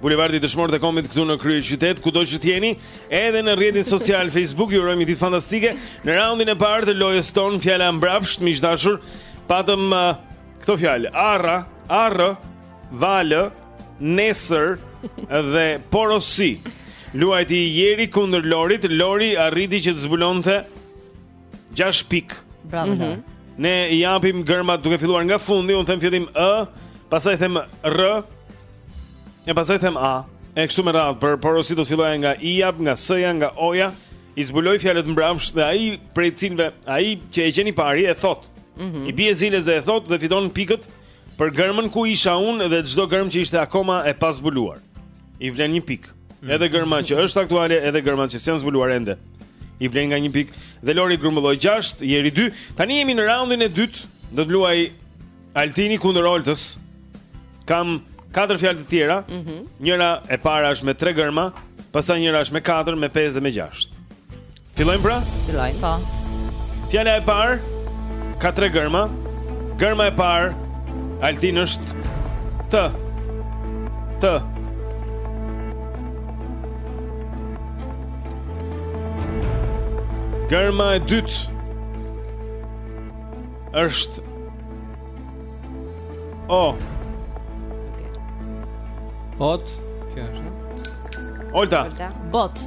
Bulevardi Dëshmorët e Kombit këtu në kryeqytet, kudo që të jeni, edhe në rrjetin social Facebook, ju urojmë një ditë fantastike, në raundin e parë të lojës tonë, fjala mbrapsht, miq të dashur, patëm uh, këto fjalë, arra, arrë, valë, nesër dhe porosi. Luajti Jeri kundër Lorit, Lori arriti që të zbulonte 6 pikë. Bravo. Mm -hmm. Ne i japim gërmat duke filluar nga fundi, unë them fillim ë, pastaj them r, e pastaj them a. E kështu me radhë, për porosi do të filloja nga i-ja, nga s-ja, nga o-ja. I zbuloj fjalët mbrapsht dhe ai prej cilëve, ai që e gjen i pari e thotë. Mm -hmm. I bie zilës dhe e thotë dhe fiton pikët Për gërmën ku isha unë dhe çdo gërmë që ishte akoma e pazbuluar. I vlen një pikë. Mm. Edhe gërma që është aktuale, edhe gërma që s'janë zbuluar ende. I vlen nga një pikë. Dhe Lori grumbulloi 6, Jeri 2. Tani jemi në raundin e dytë. Do të luajë Altini kundër Oltës. Kam katër fjalë të tjera. Mm -hmm. Njëra e para është me tre gërma, pastaj njëra është me katër, me pesë dhe me gjashtë. Fillojmë pra? Fillojmë. Po. Fjala e parë ka tre gërma. Gërma e parë Altin është T. T. Gërma e dytë është O. Ot, kjo është. Olta. Botë.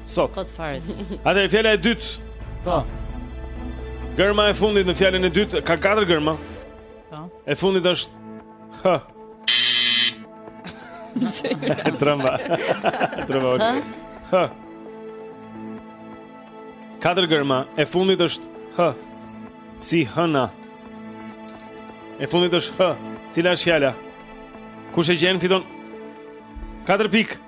Sot. Kot fare ti. Atëherë fjala e dytë. Po. Gërma e fundit në fjalën e dytë ka katër gërma. Po. E fundit është h. Tramba. Tramba. H. Katër gërma e fundit është h. Si hëna. E fundit është h. Cila është fjala? Kush e gjen fiton 4 pikë.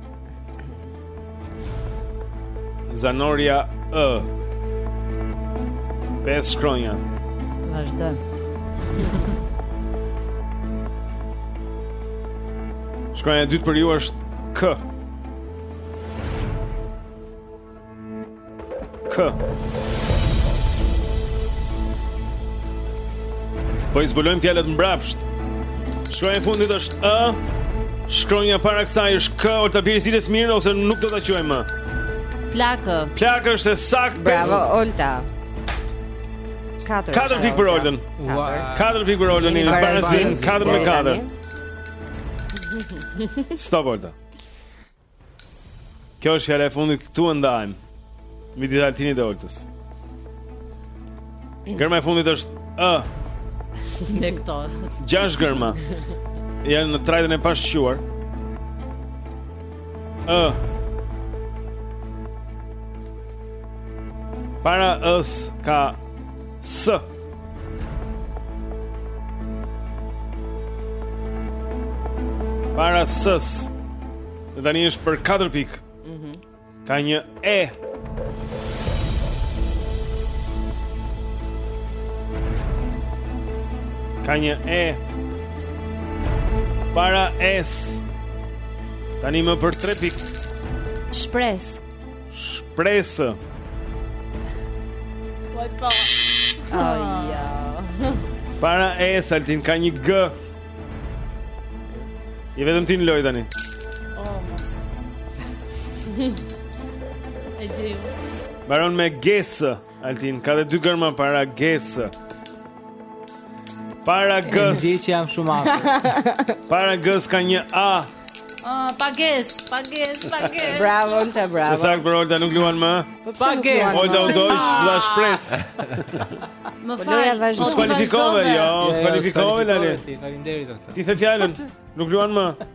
Zanorja Ë Pesë shkronja Vazhdo Shkronja e dytë për ju është K K. Po i zbulojmë fjalët mbrapsht. Shkronja e fundit është ë. Shkronja para kësaj është k, Olta po i bie ti mirë ose nuk do ta quajmë më. Plakë. Plakë është saktë. Bravo Olta. 4. 4 pikë për Oltën. 4 pikë për Oltën. Barazim 4 me 4. Stop Olta. Kjo është fjala e fundit këtu e ndajmë. Midis Altinit e Oltës. Gërma e fundit është ë. Me këto. Gjashtë gërma. Janë në trajtën e pashquar. Ë. Para ës ka s. Para sës Dhe tani është për 4 pikë mm -hmm. Ka një E Ka një E Para ES Tani më për 3 pikë Shpresë Shpresë. Oj po. Ai ja. Para es Altin ka një G. Je vetëm ti në lojë tani. Oh, mos. E gjej. Mbaron me gesë. Altin, ka dhe dy gërma para gesë Para gës Ndiej që jam shumë afër Para gës ka një A ah, Pagesë, pagesë, pagesë Bravo, Olta, bravo E saktë por Olta nuk luan më po Pagesë Olta u dojsh, ah. tha shpresë Më po fal Më jo, u skualifikove, jo, u skualifikove, lali Ti the fjalën, nuk luan më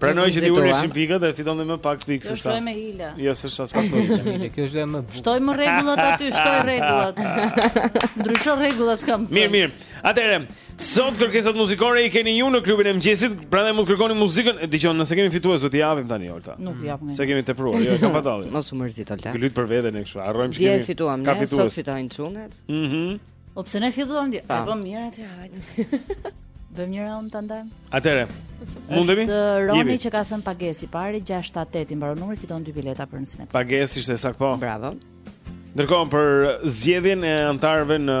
Pranoj që t'i uleshin pikët e fiton dhe më pak pikë se sa. Fitoi me hile. Jo, se çfarë s'po thosh. Kjo është më. Shtoj më rregullat aty, shtoj rregullat. Ndrysho rregullat kam. Mirë, mirë. Atëherë, sot kërkesat muzikore i keni ju në klubin e mëngjesit, prandaj mund të kërkoni muzikën. Dëgjon, nëse kemi fitues do t'i japim tani Olta. Nuk japim më. Se e kemi tepruar, jo, kam patalli. Mos u mërzit Olta. Gjulit për veten e kështu. Harrojmë që kemi. Dje fituam ne, sot fitojnë çunet. Mhm. Po pse ne filluam dhe? Po bëjmë mirë atë hajt. Bëjmë një raund ta ndajmë. Atëherë. Mundemi? Të Roni që ka thënë pagesë i pari 68 i mbaron numri fiton dy bileta për në kinema. Pagesë ishte e saktë po. Bravo. Ndërkohë për zgjedhjen e anëtarëve në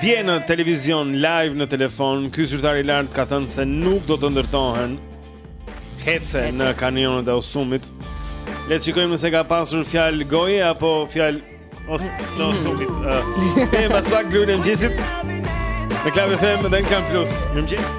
Dje në televizion, live në telefon, ky zyrtar i lartë ka thënë se nuk do të ndërtohen hece në kanionet e Osumit. Le të shikojmë nëse ka pasur fjalë goje apo fjalë Osumi. Ne pas pak Blunë e mëngjesit. Në Club FM dhe në Klan Plus. Mëngjes.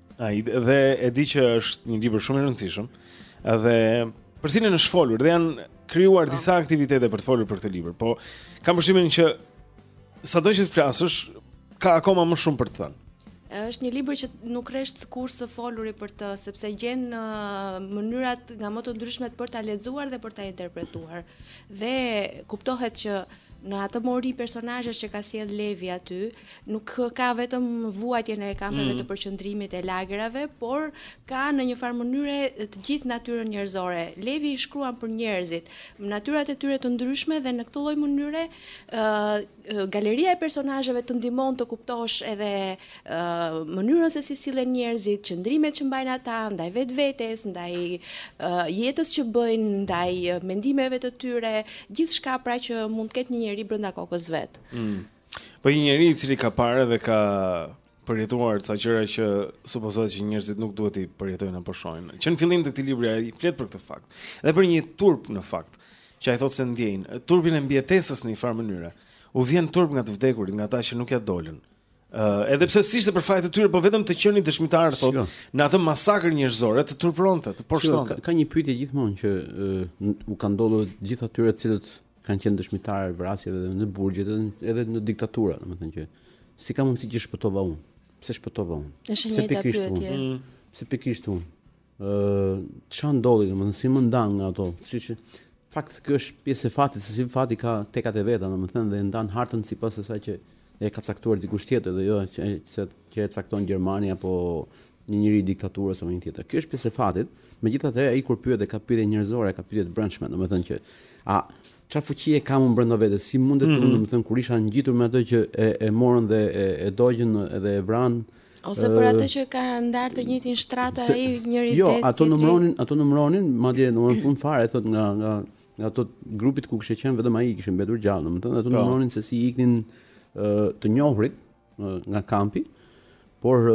Aida dhe e di që është një libër shumë i rëndësishëm. Dhe për të cilin është folur dhe janë krijuar po. disa aktivitete për të folur për këtë libër. Po kam përshtypjen që sado që të flasësh ka akoma më shumë për të thënë. Është një libër që nuk rresht kurrë së foluri për të, sepse gjen uh, mënyrat nga më të ndryshmet për ta lexuar dhe për ta interpretuar. Dhe kuptohet që në atë mori personazhesh që ka sjell Levi aty, nuk ka vetëm vuajtjen e kampeve mm. të përqendrimit e lagerave, por ka në një farë mënyre të gjithë natyrën njerëzore. Levi shkruan për njerëzit, natyrat e tyre të ndryshme dhe në këtë lloj mënyre ë galeria e personazheve të ndihmon të kuptosh edhe ë mënyrën se si sillen njerëzit, qëndrimet që mbajnë ata ndaj vetvetes, ndaj jetës që bëjnë, ndaj mendimeve të tyre, gjithçka pra që mund të ketë një njeri brenda kokës vet. Mm. Po një njeri i cili ka parë dhe ka përjetuar ca gjëra që supozohet që njerëzit nuk duhet t'i përjetojnë apo shohin. Që në fillim të këtij libri ai flet për këtë fakt. Dhe për një turp në fakt, që ai thotë se ndjejnë, turpin e mbijetesës në një farë mënyre. U vjen turp nga të vdekurit, nga ata që nuk ia dolën. Ë, uh, edhe pse s'ishte për faj të tyre, po vetëm të qenit dëshmitar thotë, në atë masakër njerëzore të turpronte, të poshtonte. Ka, ka një pyetje gjithmonë që uh, u ka ndodhur gjithë atyre të cilët kanë qenë dëshmitarë të vrasjeve dhe në burgjet edhe edhe në diktatura, domethënë që si ka mundësi që shpëtova unë? Pse shpëtova unë? Pse pikërisht unë? Mm. Pse pikërisht unë? Ë, uh, ça ndodhi domethënë si më ndan nga ato, se në fakt kjo është pjesë e fatit, se si fati ka tekat e veta domethënë dhe ndan hartën sipas asaj që e ka caktuar dikush tjetër dhe jo që që e cakton Gjermania apo një njeri i diktaturës apo një tjetër. Kjo është pjesë e fatit. Megjithatë, ai kur pyet e ka pyetje njerëzore, e ka pyetje të brendshme, domethënë që a çfarë fuqie kam unë brenda vetes, si mundet mm -hmm. unë, mhm. domethënë kur isha ngjitur me atë që e, e morën dhe e, e dogjën edhe e vranë, Ose për atë që ka ndarë të njëjtin shtrat ai njëri jo, tjetri. Jo, ato numëronin, ato numëronin, madje domethënë në fund fare thotë nga nga nga ato grupit ku kishte qenë vetëm ai kishte mbetur gjallë, domethënë ato po. numëronin se si iknin të njohurit, nga kampi, por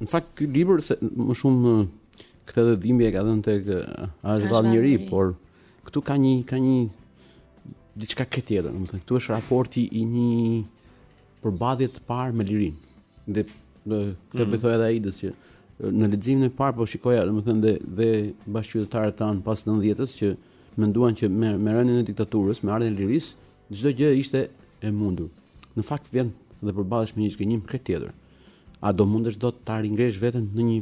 në fakt ky libër se më shumë këtë dhe dhimbje e ka dhënë tek është vallë njeri, por këtu ka një ka një diçka krejt tjetër, domethënë, këtu është raporti i një përballjeje të parë me lirinë. Dhe në këtë mm. edhe Aidës që në leximin e parë po shikoja, domethënë dhe dhe bashkëqytetarët tanë pas 90-s që menduan që me me rënien e diktaturës, me ardhjen e lirisë, Çdo gjë ishte e mundur. Në fakt vjen dhe përballesh me një zhgënjim krejt tjetër. A do mundesh dot ta ringresh veten në një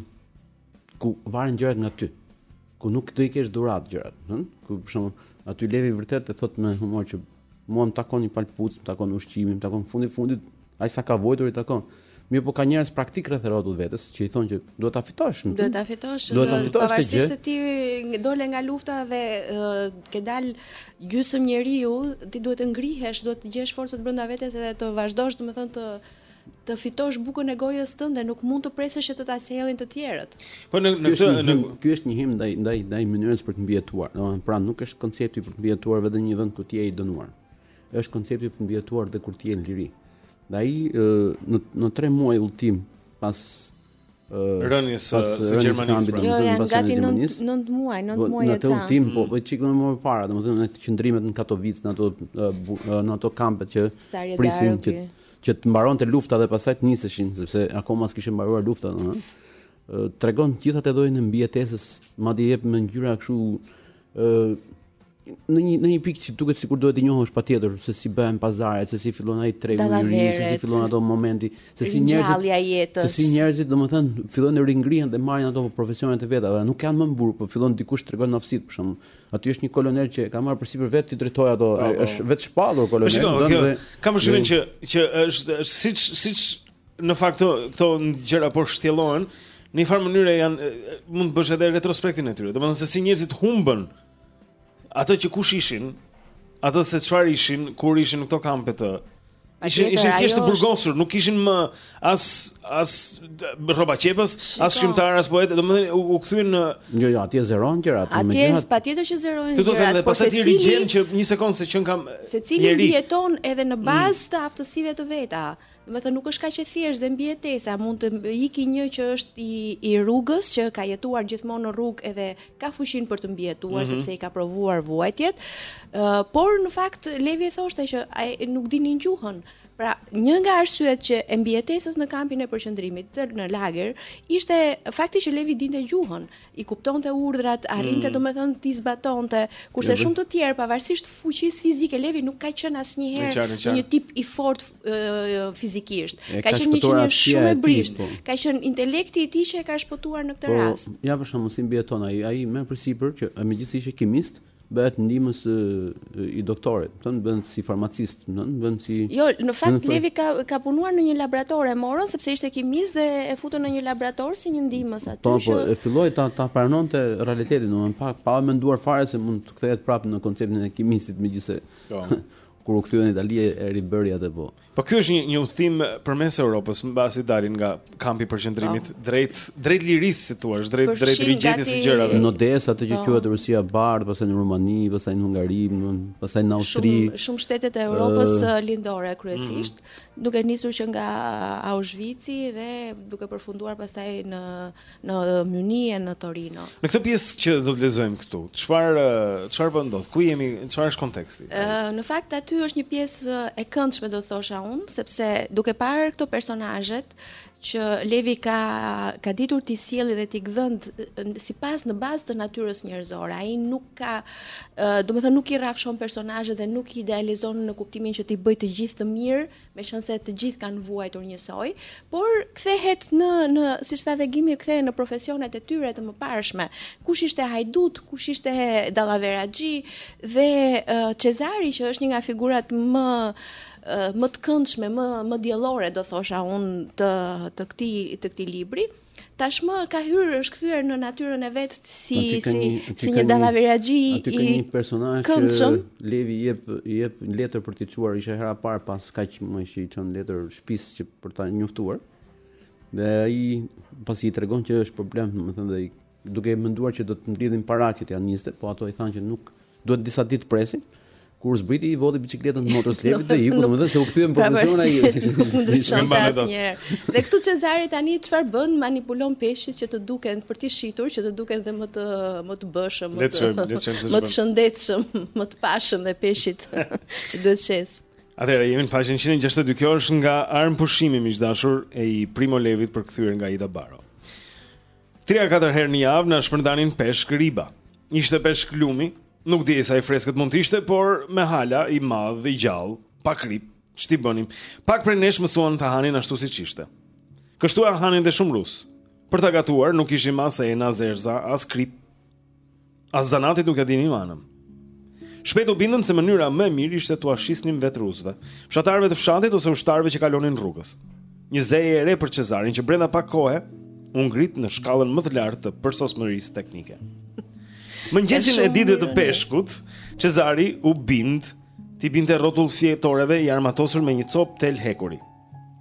ku varen gjërat nga ty? Ku nuk do i kesh dhuratë gjërat, ëh? Ku për shembull, aty Levi vërtet e thotë me humor që mua më takon një palë këpucë, më takon ushqimi, më takon fundi fundit Ai sa ka vuajtur i takon. Mirë po ka njerëz praktik rreth rrotull vetes që i thonë që duhet ta fitosh. Duhet ta fitosh. Duhet ta fitosh këtë gjë. Pavarësisht se ti dole nga lufta dhe uh, ke dal gjysmë njeriu, ti duhet të ngrihesh, duhet të gjesh forcat brenda vetes dhe të vazhdosh, domethënë të të fitosh bukën e gojës tënde, nuk mund të presësh që të ta sjellin të tjerët. Po në në këtë në ky është një himn ndaj ndaj ndaj mënyrës për të mbijetuar, domethënë pra nuk është koncepti për të mbijetuar vetëm në një vend ku ti je i dënuar. Është koncepti për të mbijetuar dhe kur ti je në liri. Dhe ai në në 3 muaj udhëtim pas rënies së Gjermanisë. Pra. Jo, janë gati 9 muaj, 9 muaj e ca. Në atë udhëtim, po po çik më më parë, domethënë në qëndrimet në Katowice, në ato në ato kampet që prisnin që që të mbaronte lufta dhe pastaj të niseshin, sepse akoma s'kishte mbaruar lufta, domethënë tregon gjithë atë idenë e mbijetesës, madje i jep me ngjyra kështu në një në një pikë që duket sikur duhet të njohësh patjetër se si bëhen pazaret, se si fillon ai tregu i ri, se si fillon ato momenti, se si njerëzit se si njerëzit domethënë fillojnë të ringrihen dhe marrin ato profesionet e veta, dhe nuk kanë më mbrojtje, po fillon dikush tregon aftësitë për shemb. Aty është një kolonel që ka marrë përsipër vetë t'i drejtojë ata, po, po. është vetëshpallur kolonel. Po shikoj, okay. dhe... kam përshtypjen që që është siç siç në fakt këto këto gjëra po shtjellohen, në një farë mënyre janë mund të bësh edhe retrospektin e tyre. Domethënë se si njerëzit humbën atë që kush ishin, atë se çfarë ishin kur ishin në këto kampe të Ishin ishin thjesht të burgosur, nuk ishin më as as rrobaqepës, as shkrimtar, as poet, domethënë u, u kthyen në Jo, jo, atje zerohen gjërat, më gjatë. Atje patjetër që zerohen gjërat. Ti do të thënë pastaj ti rigjen që një sekondë se që në kamp. Secili mbijeton edhe në mm. bazë të aftësive të veta. Domethënë nuk është kaq e thjeshtë dhe mbijetesa, mund të iki një që është i i rrugës, që ka jetuar gjithmonë në rrugë edhe ka fuqinë për të mbijetuar mm -hmm. sepse i ka provuar vuajtjet. Ë uh, por në fakt Levi e thoshte që ata nuk dinin gjuhën. Pra, një nga arsyet që e mbijetesës në kampin e përqendrimit në lager ishte fakti që Levi dinte gjuhën i kuptonte urdhrat, arrinte domethënë t'i zbatonte, kurse shumë të tjerë pavarësisht fuqisë fizike, Levi nuk ka qenë asnjëherë një tip i fortë fizikisht. Ka qenë një qenie shumë e brishtë, po. ka qenë intelekti i tij që e ka shpëtuar në këtë po, rast. Po, ja për shembull si mbijeton ai, ai merr përsipër që megjithëse ishte kimist, Bëhet ndihmës i doktorit, domethënë si farmacist, domethënë si Jo, në fakt Levi ka ka punuar në një laborator e morën sepse ishte kimist dhe e futën në një laborator si një ndihmës aty. Po, po, e filloi ta ta pranonte realitetin, domethënë pa pa menduar fare se mund të kthehet prapë në konceptin e kimistit megjithëse. Po. Kur u kthye në Itali e ribëri atë po. Po ky është një një udhtim përmes Europës, mbasi dalin nga kampi i përqendrimit po. drejt drejt lirisë, si thua, drejt drejt rigjetjes së gjërave. Në Odesë atë që po. quhet Rusia e Bardhë, pastaj në Rumani, pastaj në Hungari, pastaj në Austri. Shumë shumë shtete të Europës uh, lindore kryesisht, mm. duke nisur që nga Auschwitz dhe duke përfunduar pastaj në në Mynih e në Torino. Në këtë pjesë që do të lexojmë këtu, çfarë çfarë po ndodh? Ku jemi? Çfarë është konteksti? Ë në fakt aty është një pjesë e këndshme do thosha unë, sepse duke parë këto personazhet që Levi ka ka ditur t'i sjellë dhe t'i gdhendë sipas në bazë të natyrës njerëzore. Ai nuk ka, domethënë nuk i rrafshon personazhet dhe nuk i idealizon në kuptimin që t'i bëjë të gjithë të mirë, meqenëse të gjithë kanë vuajtur njësoj, por kthehet në, në siç tha dhe Gimi, kthehet në profesionet e tyre të mëparshme. Kush ishte hajdut, kush ishte dallaveraxhi, dhe uh, Cezari që është një nga figurat më më të këndshme, më më diellore do thosha unë të të këtij të këtij libri, uh, Tashmë ka hyrë, është kthyer në natyrën e vet si si si një dallaveraxhi i aty ka një personazh që Levi jep jep letër për t'i çuar, ishte hera e parë pas kaq muajsh që i çon letër shpisë që për ta njoftuar. Dhe ai pasi i tregon që është problem, domethënë dhe i duke menduar që do të mblidhin para që të janë njëzet, po ato i thanë që nuk duhet disa ditë të presim kur zbriti i vodi biçikletën të motrës Levit dhe iku domethënë se u kthyen në profesion ai ndryshon pas një herë dhe këtu Cezari tani çfarë bën manipulon peshqit që të duken për të shitur që të duken dhe më të më të bëshëm më të më të shëndetshëm më të pashëm dhe peshqit që duhet shes Atëherë jemi në faqen 162. Kjo është nga Armëpushimi miq të dashur e i Primo Levit përkthyer nga Aida Baro. 3-4 herë në javë na shpërndanin peshk riba. Ishte peshk lumi, nuk di sa i freskët mund të ishte, por me hala i madh i gjallë, pa krip, ç't'i bënim. Pak prej nesh mësuan ta hanin ashtu siç ishte. Kështu e hanin dhe shumë rusë. Për ta gatuar nuk kishim as enë, as erëza, as krip. As zanatit nuk ia dinim anën. Shpejt u bindëm se mënyra më e mirë ishte t'ua shisnim vetë rusëve, fshatarëve të fshatit ose ushtarëve që kalonin rrugës. Një zeje e re për Cezarin që brenda pak kohe u ngrit në shkallën më të lartë të përsosmërisë teknike. Mëngjesin e ditëve të peshkut, Cezari u bind t'i binte rrotull fjetoreve i armatosur me një copë tel hekuri.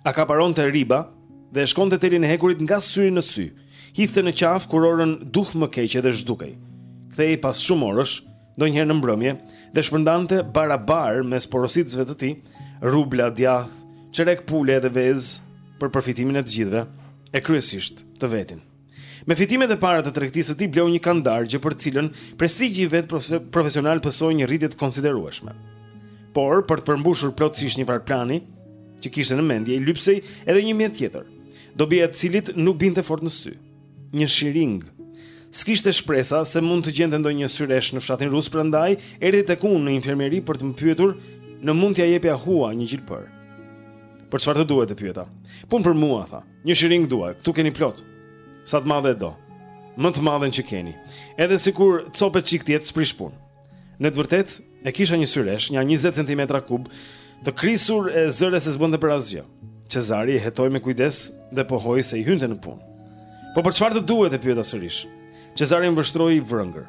Akaparonte riba dhe e shkonte telin e hekurit nga syri në sy. Hidhte në qafë kurorën duhmëkeqe dhe zhdukej. Kthehej pas shumë orësh, ndonjëherë në mbrëmje, dhe shpërndante barabar mes porositësve të tij rubla djath, çerek pule dhe vezë për përfitimin e të gjithëve, e kryesisht të vetin. Me fitimet e para të tregtisë së tij bleu një kandar gjë për të cilën prestigji i vet profesional pësoi një rritje të konsiderueshme. Por për të përmbushur plotësisht një farë plani që kishte në mendje, i lypsej edhe një mjet tjetër, dobia e të cilit nuk binte fort në sy. Një shiringë. S'kishte shpresa se mund të gjente ndonjë syresh në fshatin rus, prandaj erdhi tek unë në infermieri për të më pyetur në mund t'ia jepja hua një gjilpërë. Për çfarë të duhet e pyeta? Punë për mua, tha. Një shiringë dua, këtu keni plot. Sa të madhe e do. Më të madhen që keni. Edhe sikur copë-çikë të jetë s'prish punë. Në të vërtetë, e kisha një syresh, nja 20 cm kub, të krisur e zëre se s'bënte për asgjë. Cezari e hetoi me kujdes dhe pohoi se i hynte në punë. Po për çfarë të duhet e pyeta sërish. Cezari më vështroi vrëngër.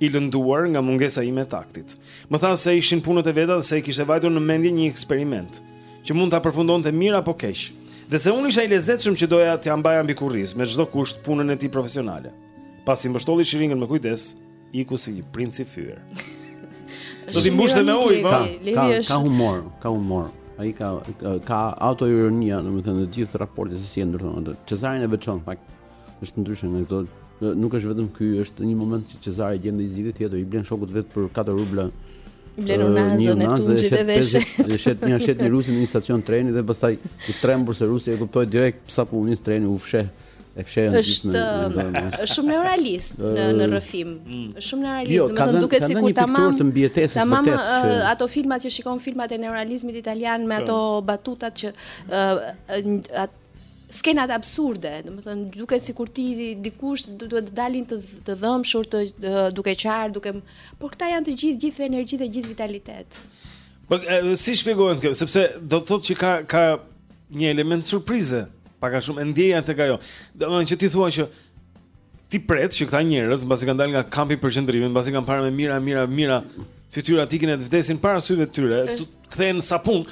i lënduar nga mungesa ime e taktit. Më tha se ishin punët e veta dhe se i kishte vajtur në mendje një eksperiment që mund të përfundonte mirë apo keq. Dhe se unë isha i lezetshëm që doja t'ia mbaja mbi kurriz me çdo kusht punën e tij profesionale. Pasi mbështolli shiringën me kujdes, iku si një princ i fyer. Do t'i mbushte me ujë, po. Ka, ka humor, ka humor. Ai ka ka autoironi, domethënë të gjithë raportet se si e ndërton atë. Cezarin e veçon fakt. është ndryshe nga këto. Nuk është vetëm ky, është një moment që Cezari gjen ndonjë zgjidhje tjetër, i blen shokut vet për 4 rubla. Blen unazën e tunxhit dhe e shet. Dhe shet një shet një rusi në një stacion treni dhe pastaj i trembur se rusi e kuptoi direkt sapo u nis treni u fsheh. E fsheh në gjithë me. Është shumë neorealist në në rrëfim. Mm. Është shumë neorealist, jo, domethënë duket sikur tamam. Ka një pikturë Tamam ato filmat që shikon filmat e neorealizmit italian me po. ato batutat që skenat absurde, domethënë, duket sikur ti dikush duhet të dalin të, të dhëmshur, të, duke qarë, duke... Por këta janë të gjithë, gjithë energji dhe gjithë vitalitet. Por, si shpjegohet kjo? Sepse do të thotë që ka, ka një element surprize, pak a shumë, e ndjeja të ka jo. Domethënë që ti thua që ti pret që këta njerëz mbasi kanë dalë nga kampi përqendrimit, mbasi kanë parë me mijëra, mijëra, mijëra fytyra të ikin e të vdesin para syve të tyre, kthehen sapun.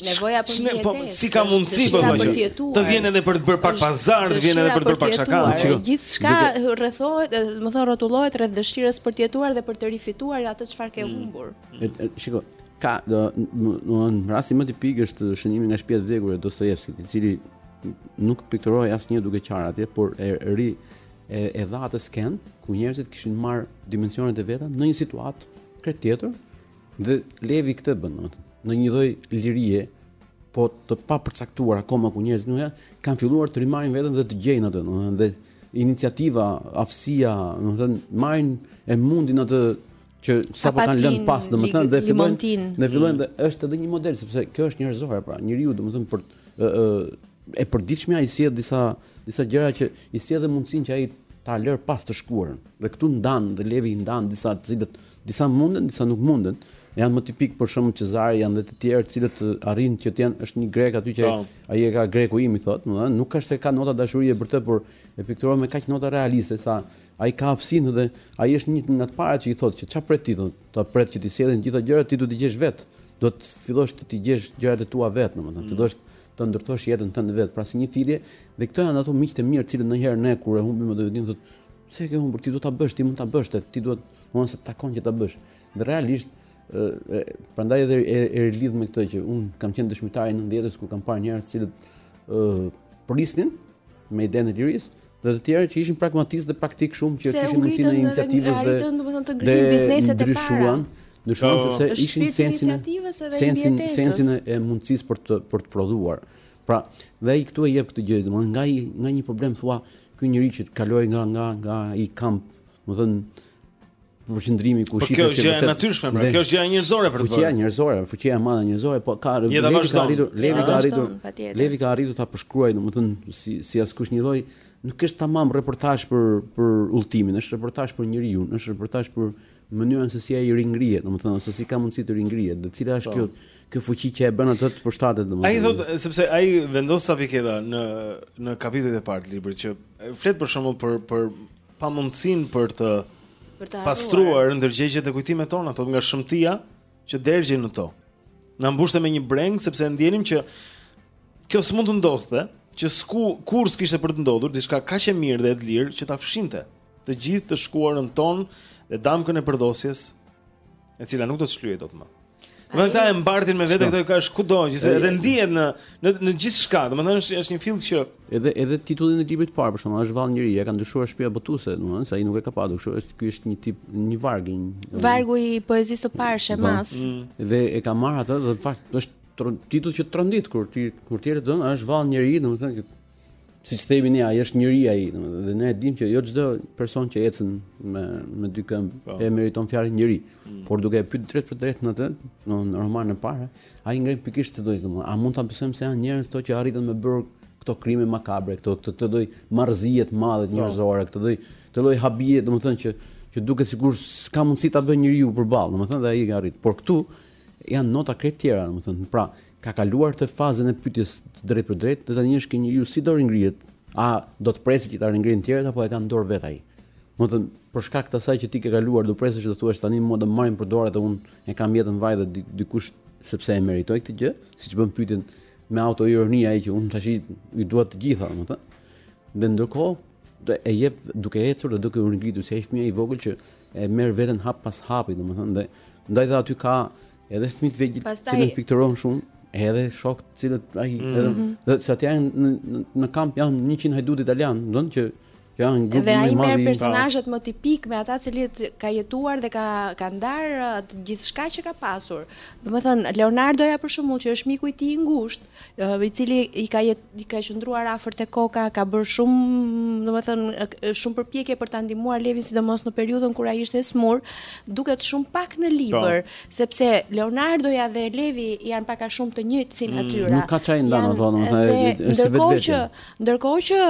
Nevoja për një po, jetë. Si ka mundësi po më që të vjen edhe për të bërë pak pazar, të vjen edhe për të bërë pak shaka. Gjithçka rrethohet, domethënë rrotullohet rreth dëshirës për të jetuar dhe për të rifituar atë çfarë ke mm. humbur. Shikoj, ka domethënë rasti më tipik është shënimi nga shtëpia e vdekur e Dostojevskit, i cili nuk pikturohej asnjë duke qarë atje, por e ri e, e dha atë skenë ku njerëzit kishin marrë dimensionet e veta në një situatë krejt tjetër, Dhe Levi këtë bën, domethënë, në një lloj lirie, po të papërcaktuar akoma ku njerëzit nuk janë, kanë filluar të rimarrin veten dhe të gjejnë atë, domethënë, dhe iniciativa, aftësia, domethënë, marrin e mundin atë që sapo kanë lënë pas, domethënë, dhe fillojnë, ne fillojmë dhe është edhe një model sepse kjo është njerëzore, pra, njeriu domethënë për ë ë e përditshmja i sjell disa disa gjëra që i sjell dhe mundësinë që ai ta lërë pas të shkuarën. Dhe këtu ndan dhe Levi i ndan disa të cilët Disa munden, disa nuk munden. Janë më tipik për shembull Çezari janë dhe të tjerë të cilët arrin që të jenë është një grek aty që ai e ka greku im i thotë, domethënë nuk është se ka nota dashurie për të, por e pikturon me kaq nota realiste sa ai ka aftësinë dhe ai është një nga të parët që i thotë që çfarë pret ti do të pret që t'i sjellin të gjitha gjërat ti do të gjesh vet. Do të fillosh të t'i gjesh gjërat e tua vet, domethënë mm. fillosh të ndërtosh jetën tënde vet, pra si një thirrje dhe këto janë ato miqtë e mirë të cilët ndonjëherë ne kur e humbim atë veten thotë pse e ke humbur ti do ta bësh ti mund ta bësh ti duhet Domethënë se takon që ta bësh. Dhe realisht prandaj edhe e, e, e lidh me këtë që un kam qenë dëshmitar i 90-s kur kam parë njerëz të cilët ë prisnin me idenë e lirisë dhe të tjerë që ishin pragmatistë dhe praktik shumë që kishin mundësinë e iniciativës dhe domethënë të ngrinin bizneset e para. Ndryshuan po. sepse ishin sensin sensin sensin e mundësisë për të për të prodhuar. Pra, dhe ai këtu e jep këtë gjë, domethënë nga nga një problem thua ky njeri që të kaloi nga nga nga një kamp Domethënë përqendrimi ku shitet, po kjo është gjë e natyrshme, pra kjo është gjë e njerëzore për të. Fuqia njerëzore, fuqia e madhe njerëzore, po ka Levi ka arritur, Levi ka arritur, Levi ka arritur ta përshkruaj, domethënë si si askush një lloj, nuk është tamam reportazh për për udhëtimin, është reportazh për njeriun, është reportazh për mënyrën se si ai ringrihet, domethënë ose si ka mundësi të ringrihet, dhe cila është po. kjo kjo fuqi që e bën atë të përshtatet domethënë. Ai thotë sepse ai vendos ca piketa në në kapitujt e parë të librit që flet për shembull për për pamundësinë për të pastruar ndërgjegjet e kujtimet tona, thotë nga shëmtia që dergjej në to. Na mbushte me një brengë sepse e ndjenim që kjo s'mund të ndodhte, që s'ku kurrë s'kishte për të ndodhur diçka kaq e mirë dhe e dëlirë që ta fshinte të gjithë të shkuarën tonë dhe damkën e përdhosjes e cila nuk do të shlyhej dot më. Domethënë mbartin me vete këto plagë kudo, gjithsesi edhe ndihet në në në gjithçka. Domethënë është është një fill që edhe edhe titullin e librit të parë për shembull është vallë njeri, ia ka ndryshuar shtëpia botuese, domethënë se ai nuk e ka patur, kështu është ky është një tip një varg i vargu i poezisë së parë Shemas. Mm. Dhe e ka marr atë dhe në fakt është titull që të trondit kur ti kur ti e lexon është vallë njeri, domethënë siç themi ne, ai është njeri ai, domethënë dhe ne e dimë që jo çdo person që ecën me me dy këmbë po. e meriton fjalën njeri, mm. por duke e pyet drejtpërdrejt në atë, në romanin e parë, ai ngre pikërisht këtë lloj domethënë, a mund ta besojmë se janë njerëz këto që arritën me bërë këto krime makabre, këto këto këtë lloj marrëzie të mëdha po. njerëzore, këto lloj këtë lloj habie, domethënë që që duket sikur s'ka mundësi ta bëjë njeriu përballë, domethënë dhe ai e arrit. Por këtu Janë nota krejt tjera, domethënë, pra, ka kaluar këtë fazën e pyetjes të drejtpërdrejtë dhe tani është ky njeriu si do ringrihet, a do të presi që ta ringrenë tjerët apo e ka në dorë vet ai. Domethënë, për shkak të asaj që ti ke kaluar, do presësh që të thuash tani mua do marrin për dorë dhe un e kam jetën vaj dhe dikush sepse e meritoj këtë gjë, siç bën pyetjen me autoironi ai që un tash i dua të gjitha, domethënë. Dhe ndërkohë të jep duke ecur dhe duke u ngritur si ai fëmijë i vogël që e merr veten hap pas hapi, domethënë, dhe Ndaj dhe aty ka edhe fëmijë të vegjël, Pastaj... cilët pikturohen shumë, edhe shok të cilët ai mm -hmm. edhe mhm. dhe sa aty janë në, në, në kamp janë 100 hajdutë italianë, domethënë që janë grupi më i madh. Dhe ai merr personazhet më tipikë me ata të cilët ka jetuar dhe ka ka ndar uh, gjithçka që ka pasur. Domethënë Leonardoja për shembull që është miku i tij i ngushtë, i cili i ka jet, i ka qëndruar afër te koka, ka bërë shumë, domethënë shumë përpjekje për ta ndihmuar Levin sidomos në periudhën kur ai ishte smur, duket shumë pak në libër, po. sepse Leonardoja dhe Levi janë pak a shumë të njëjtë si mm, natyra. Nuk ka ça i ndan ato, domethënë është vetë që ndërkohë që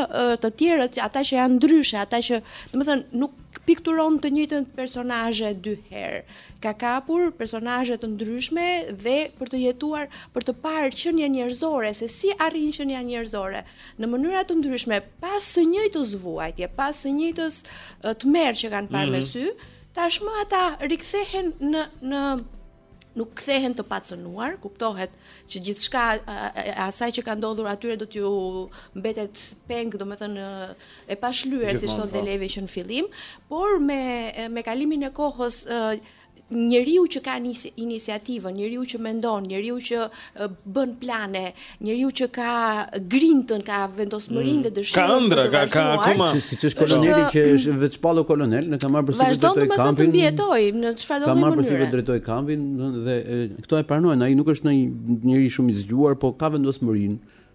të tjerët, ata që janë ndryshe, ata që, domethënë nuk pikturon të njëjtin personazh dy herë. Ka kapur personazhe të ndryshme dhe për të jetuar, për të parë qenien njerëzore, se si arrin qenia njerëzore në mënyra të ndryshme, pas së njëjtës vuajtje, pas së njëjtës tmerr që kanë parë me mhm. sy, tashmë ata rikthehen në në nuk kthehen të pacënuar, kuptohet që gjithçka asaj që ka ndodhur atyre do t'u mbetet peng, domethënë e pashlyerë siç thotë dhe Levi që në fillim, por me me kalimin e kohës njeriu që ka një iniciativë, njeriu që mendon, njeriu që bën plane, njeriu që ka grintën, ka vendosmërinë mm. dhe dëshirën. Ka ëndra, ka ka akoma siç është koloneli që është vetëshpallur kolonel, dhe ka marrë përsipër të drejtoj kampin. Vazhdon në çfarëdo mënyre. Ka marrë përsipër të drejtoj kampin dhe këto e pranojnë, ai nuk është ndonjë njeri shumë i zgjuar, po ka vendosmërinë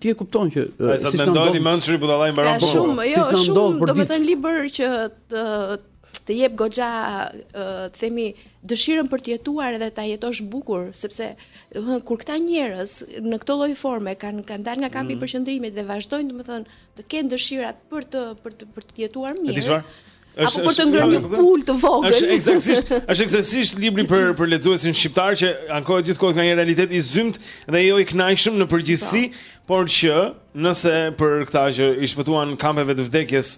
Ti e kupton që Ai sa mendon ti mençuri budallai mbaron punë. Shumë, jo, si shumë, domethënë libër që të jep goxha, të themi, dëshirën për të jetuar edhe ta jetosh bukur, sepse kur këta njerëz në këtë lloj forme kanë kanë dalë nga kampi i përqendrimit dhe vazhdojnë, domethënë, të kenë dëshirat për të për të për të jetuar mirë. Apo për të ngrënë një pulë të vogël. Është eksaktësisht, është eksaktësisht libri për për lexuesin shqiptar që ankohet gjithë kohës nga një realitet i zymtë dhe jo i kënaqshëm në përgjithësi, por që nëse për këta që i shpëtuan kampeve të vdekjes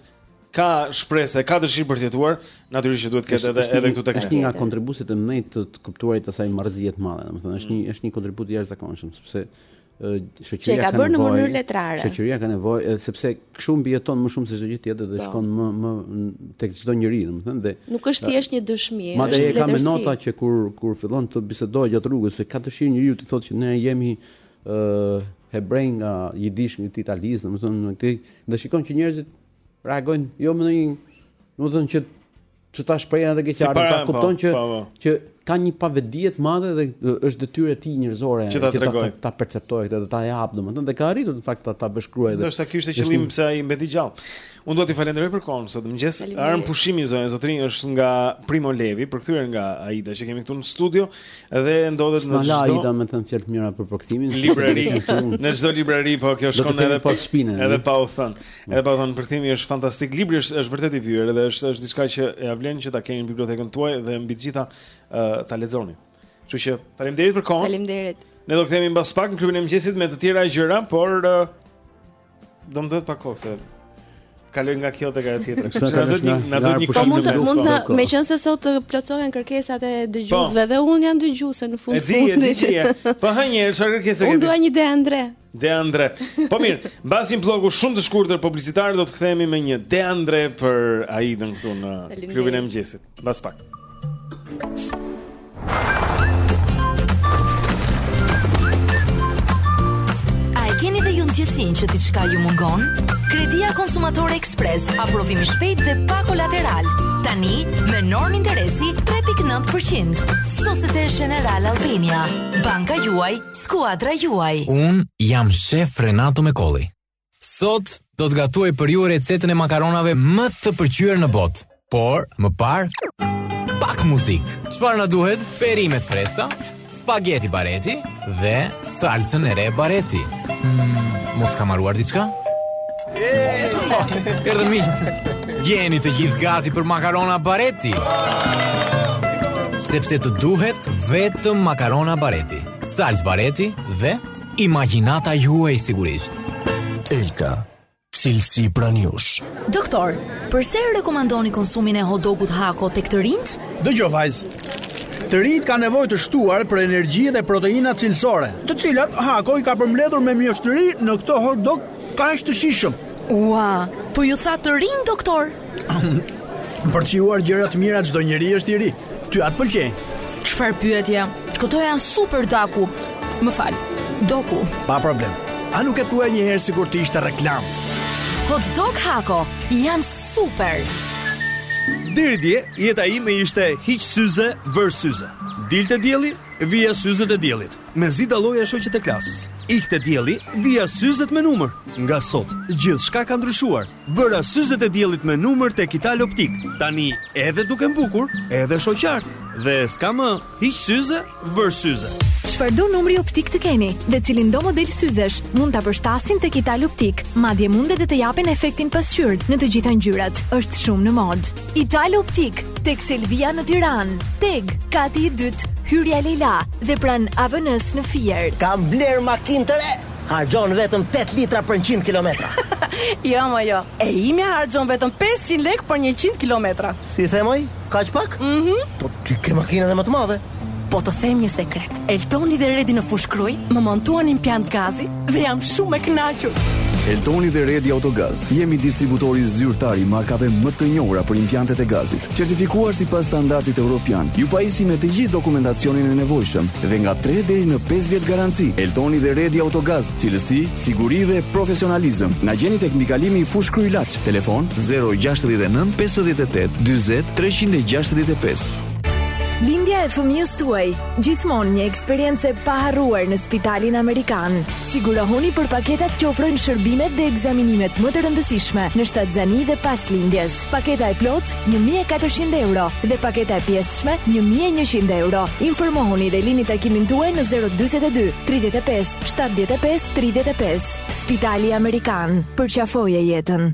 ka shpresë, ka dëshirë për të jetuar, natyrisht që duhet të ketë edhe edhe këtu tek ne. Është një nga kontributet e mëdha të të kuptuarit të asaj marrëzie të madhe, domethënë është një është një kontribut i jashtëzakonshëm, sepse që e ka bërë në mënyrë letrare. Shoqëria ka nevojë edhe sepse kshu mbijeton më shumë se çdo gjë tjetër dhe po. shkon më më tek çdo njeri, domethënë dhe nuk është thjesht një dëshmi, është letërsi. Madje ka me nota që kur kur fillon të bisedojë gjatë rrugës se ka dëshirë njeriu të thotë që ne jemi ë uh, hebrej nga jidish të Italisë, domethënë në këtë dhe shikon që njerëzit reagojnë jo me ndonjë, domethënë që që ta shprehin edhe keqardhjen, ta kupton që po, po. që ka një pavetëdije të madhe dhe është detyrë e tij njerëzore që ta që ta, ta perceptojë këtë dhe ta japë domethënë dhe ka arritur në fakt ta, ta shkruajë. Domethënë ky ishte qëllimi pse ai mbeti gjallë. Unë do t'ju falenderoj për kohën sot në mëngjes. Armëpushimi zonja e zotërinj është nga Primo Levi, përkthyer nga Aida që kemi këtu në studio dhe ndodhet në çdo Aida më thanë fjalë të mira për përkthimin. Librari. Në çdo librari po kjo shkon edhe pa u thënë. Edhe pa u thënë. Edhe pa u thënë përkthimi është fantastik. Libri është është vërtet i vyer dhe është është diçka që ia vlen që ta keni në bibliotekën tuaj dhe mbi të gjitha uh, ta lexoni. Kështu që faleminderit për kohën. Faleminderit. Ne do të kthehemi mbas pak në klubin e mëngjesit me të tjera gjëra, por uh, do më duhet pak kohë të kaloj nga kjo tek ajo tjetra. Kështu që na duhet një na duhet një kohë. Mund të mund të meqenëse sot plotësohen kërkesat e dëgjuesve po. dhe unë jam dëgjuese në fund. E di, e di. Po hë një herë çfarë kërkesë ke? Unë dua një De Andre. De Andre. Po mirë, mbas një blloku shumë të shkurtër publicitar do të kthehemi me një De Andre për Aidën këtu në klubin e mëngjesit. Mbas pak. A e keni dhe ju ndjesinë që diçka ju mungon? Kredia Konsumatore Express, aprovim i shpejtë dhe pa kolateral. Tani, me normë interesi 3.9%. Societe Generale Albania, banka juaj, Skuadra juaj. Unë jam shef Renato Mekolli. Sot do të gatuaj për ju recetën e makaronave më të pëlqyer në botë. Por, më parë, pak muzikë. Çfarë na duhet? Perime të freskëta, spaghetti bareti dhe salcën e re bareti. Mm, mos kam harruar diçka? Erdhë miqtë, jeni të gjithë gati për makarona bareti. Sepse të duhet vetëm makarona bareti, salcë bareti dhe imagjinata juaj sigurisht. Elka, cilësi pranë jush. Doktor, përse e rekomandoni konsumin e hot dogut hako tek të rinjtë? Dëgjo vajzë. Të rinjtë kanë nevojë të shtuar për energji dhe proteina cilësore, të cilat Hako i ka përmbledhur me mjeshtëri në këtë hot dog Kaq të shijshëm. Ua, po ju tha të rinj doktor. Për të shijuar gjëra të mira çdo njeri është i ri. Ty a të pëlqejnë. Çfarë pyetje? Këto janë super daku. Më fal. Doku. Pa problem. A nuk e thua një herë sikur të ishte reklamë? Hot dog hako janë super. Deri dje, jeta ime ishte hiq syze, vër syze. Dilte dielli, vija syzet e diellit. Mezi dalloja shoqet e klasës, ikte dielli, vija syzet me numër. Nga sot, gjithçka ka ndryshuar. Bëra syzet e diellit me numër tek Ital Optik. Tani edhe dukem bukur, edhe shoh qartë. Dhe s'ka më, hiq syze, vër syze. Çfarëdo numri optik të keni dhe cilindo model syzesh, mund ta përshtasin tek Ital Optik. Madje mund edhe të japin efektin pasqyrë në të gjitha ngjyrat. Është shumë në modë. Ital Optik, tek Selvia në Tiranë, Teg, kati i dytë, hyrja Lejla dhe pranë AVN-së në Fier. Kam blerë makinë të re. Harxhon vetëm 8 litra për 100 kilometra. jo, mo jo. E imja harxhon vetëm 500 lek për 100 kilometra. Si the moj? Kaq pak? Mhm. Mm po ti e ke makinën edhe më të madhe. Po të them një sekret, Eltoni dhe Redi në Fushë Krujë më montuan impiant gazi dhe jam shumë e kënaqur. Eltoni dhe Redi Autogaz, jemi distributori zyrtar i markave më të njohura për impiantet e gazit. Certifikuar sipas standardit europian, ju pajisim me të gjithë dokumentacionin e nevojshëm dhe nga tre deri në pesë vjet garanci. Eltoni dhe Redi Autogaz, cilësi, siguri dhe profesionalizëm. Na gjeni tek mbikalimi Fushë Krujë Laç, telefon 069 58 40 365. Lindja e fëmijës tuaj, gjithmonë një eksperiencë e paharruar në Spitalin Amerikan. Sigurohuni për paketat që ofrojnë shërbimet dhe ekzaminimet më të rëndësishme në shtatzëni dhe pas lindjes. Paketa e plotë 1400 euro dhe paketa e pjesshme 1100 euro. Informohuni dhe lini takimin tuaj në 042 35 75 35. Spitali Amerikan, përqafoje jetën.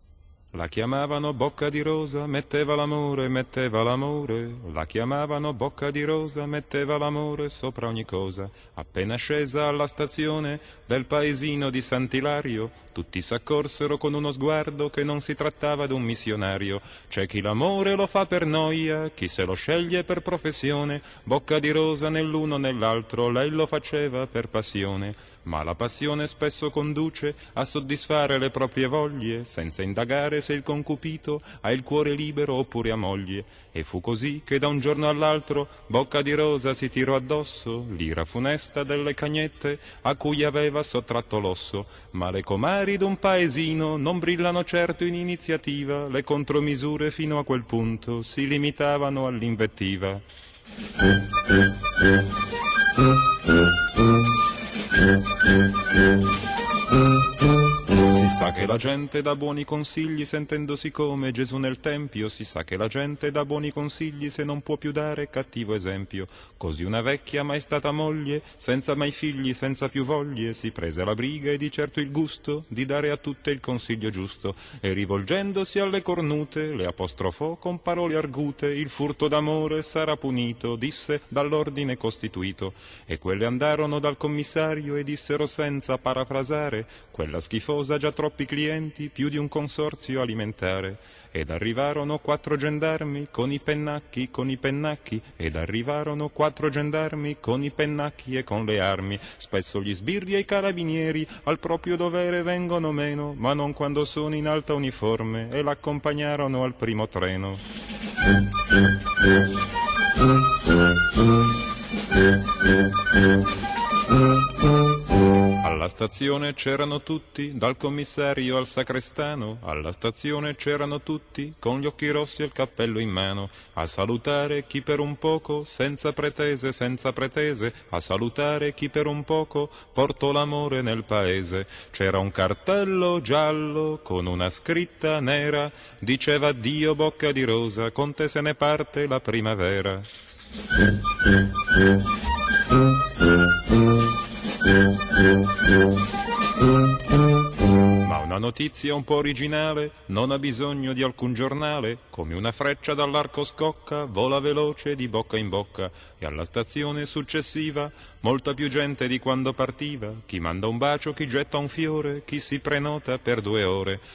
La chiamavano bocca di rosa, metteva l'amore, metteva l'amore. La chiamavano bocca di rosa, metteva l'amore sopra ogni cosa. Appena scesa alla stazione del paesino di Sant'Ilario, tutti s'accorsero con uno sguardo che non si trattava d'un missionario. C'è chi l'amore lo fa per noia, chi se lo sceglie per professione. Bocca di rosa nell'uno nell'altro, lei lo faceva per passione ma la passione spesso conduce a soddisfare le proprie voglie, senza indagare se il concupito ha il cuore libero oppure a moglie. E fu così che da un giorno all'altro Bocca di Rosa si tirò addosso l'ira funesta delle cagnette a cui aveva sottratto l'osso. Ma le comari d'un paesino non brillano certo in iniziativa, le contromisure fino a quel punto si limitavano all'invettiva. mm, mm, mm. Si sa che la gente dà buoni consigli sentendosi come Gesù nel Tempio, si sa che la gente dà buoni consigli se non può più dare cattivo esempio. Così una vecchia mai stata moglie, senza mai figli, senza più voglie, si prese la briga e di certo il gusto di dare a tutte il consiglio giusto. E rivolgendosi alle cornute, le apostrofò con parole argute, il furto d'amore sarà punito, disse dall'ordine costituito. E quelle andarono dal commissario e dissero senza parafrasare, quella schifosa usa già troppi clienti, più di un consorzio alimentare. Ed arrivarono quattro gendarmi con i pennacchi, con i pennacchi, ed arrivarono quattro gendarmi con i pennacchi e con le armi. Spesso gli sbirri e i carabinieri al proprio dovere vengono meno, ma non quando sono in alta uniforme e l'accompagnarono al primo treno. Alla stazione c'erano tutti, dal commissario al sacrestano, alla stazione c'erano tutti, con gli occhi rossi e il cappello in mano, a salutare chi per un poco, senza pretese, senza pretese, a salutare chi per un poco portò l'amore nel paese. C'era un cartello giallo con una scritta nera, diceva Dio bocca di rosa, con te se ne parte la primavera. Ma una notizia un po' originale non ha bisogno di alcun giornale, come una freccia dall'arco scocca, vola veloce di bocca in bocca, e alla stazione successiva molta più gente di quando partiva, chi manda un bacio, chi getta un fiore, chi si prenota per due ore,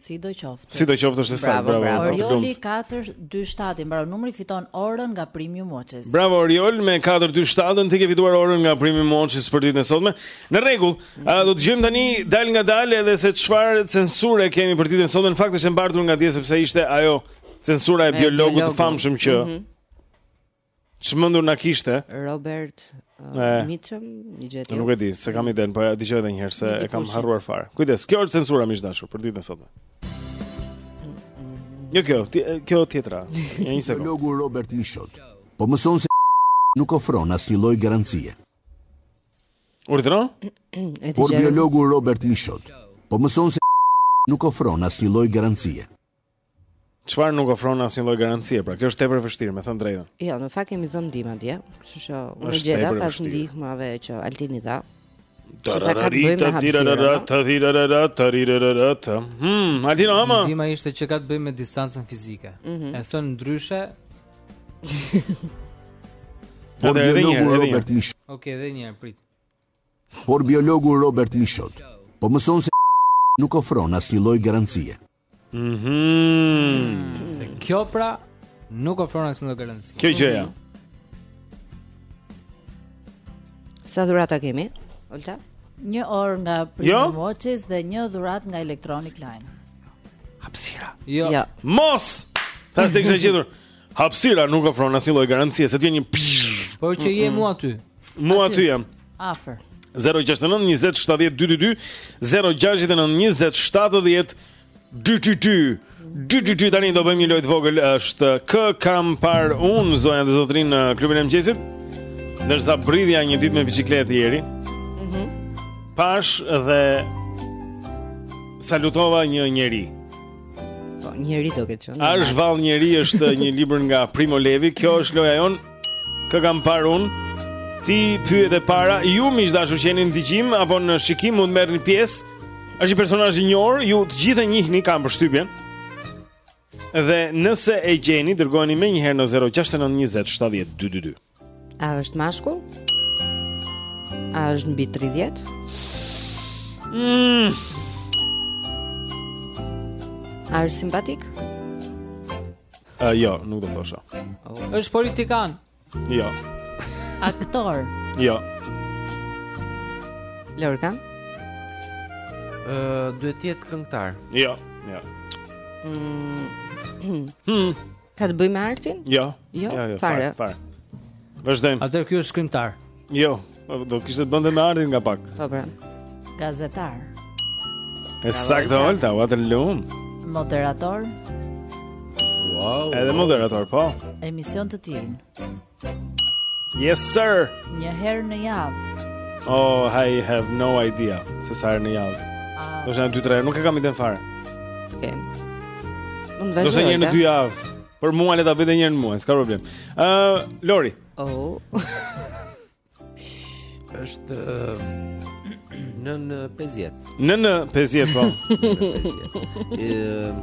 Sidoqoftë. Sidoqoftë është sa bravo. bravo. Orioli 427 i mbaron numri fiton orën nga Premium Watches. Bravo Oriol me 427-ën ti ke fituar orën nga Premium Watches për ditën e sotme. Në rregull, mm -hmm. do të dëgjojmë tani dalngadalë edhe se çfarë censure kemi për ditën e sotme. Në fakt është e mbartur nga dje sepse ishte ajo censura e, e biologut të famshëm që mm -hmm. Çmendur na kishte. Robert uh, Mitchum, një gjë tjetër. Nuk e di, s'e kam idenë, po e dëgjoj edhe një herë se e kam harruar fare. Kujdes, kjo është censura më e dashur për ditën e sotme. Jo kjo, kjo tjetra. Ja një sekond. Logu Robert Mishot. Po mëson se nuk ofron asnjë lloj garancie. Urdhëro? Por biologu Robert Mishot po mëson se nuk ofron asnjë lloj garancie. Çfarë nuk ofron asnjë lloj garancie, pra kjo është tepër e vështirë, me thënë të drejtën. Jo, në fakt kemi dhënë ndihmë atje, kështu që unë e gjeta pas ndihmave që Altini dha. Tarararita dirarara tarirarara tarirarara. Hmm, Altin, ama. Ndihma ishte që ka të bëjë me distancën fizike. Mm -hmm. E thën ndryshe. Por biologu Robert Mishot. Okej, edhe një herë prit. Por biologu Robert Mishot po mëson se nuk ofron asnjë lloj garancie. Mhm. Mm Se kjo pra nuk ofron asnjë lloj garancie. Kjo gjëja. Mm -hmm. Sa dhurata kemi? Olta? Një orë nga Prime jo? Watches dhe një dhuratë nga Electronic Line. Hapësira. Jo. Ja. Jo. Mos. Thashë të kisha gjetur. Hapësira nuk ofron asnjë lloj garancie se të vjen një Po që je mu aty. Mu aty jam. Afër. 069 20 70 222 069 20 70 222 Dy dy dy tani do bëjmë një lojë të vogël është kë kam parë unë zonja dhe zotërinj në klubin e mëngjesit. Ndërsa bridhja një ditë me biçikletë, Eri. Mhm. Mm Pashë dhe salutova një njeri. Po, njeri do ketë qenë. A është vallë njeri është një libër nga Primo Levi, kjo është loja jonë, kë kam parë unë, ti pyet e para, ju miq të dashur që jeni në dëgjim, apo në shikim mund të merrni pjesë, është një personazh i njohur, ju të gjithë e njihni, kam përshtypjen, dhe nëse e gjeni, dërgojeni menjëherë në 069 20 70 222. A është mashkull? A është mbi 30? Mm. A është simpatik? Uh, jo, nuk do të thosha. Oh. Është politikan? Jo. Aktor? Jo. Lorka? Ë, uh, duhet të jetë këngëtar. Jo, jo. Mm. Hmm. Ka të bëjë me artin? Jo. Jo, jo, jo fare. Fare. Vazhdojmë. Atëherë ky është shkrimtar. Jo, do të kishte të bënte me artin nga pak. Po pra. Gazetar. E saktë Holta, të lumtë. Moderator. Wow. Edhe moderator, po. Emision të tij. Yes sir. Një herë në javë. Oh, I have no idea se sa herë në javë. Ah. Do të jetë 2-3, nuk e kam idenë fare. Okej. Mund të vazhdoj. Do të jetë një herë në 2 javë. Për mua le ta bëj edhe një herë në muaj, s'ka problem. Ë, uh, Lori. Oh. Është në në 50. Nën 50 po. Ëh,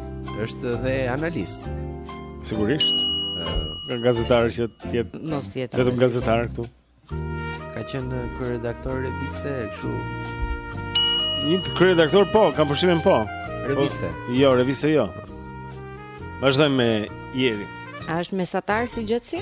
është dhe analist. Sigurisht. Ëh, gazetar që të jetë mos të jetë vetëm gazetar këtu. Ka qenë kryeredaktor reviste kështu. Një kryeredaktor po, kam përshtypjen po. Reviste. Po, jo, reviste jo. Vazhdojmë me Jeri. A është mesatar si gjatësi?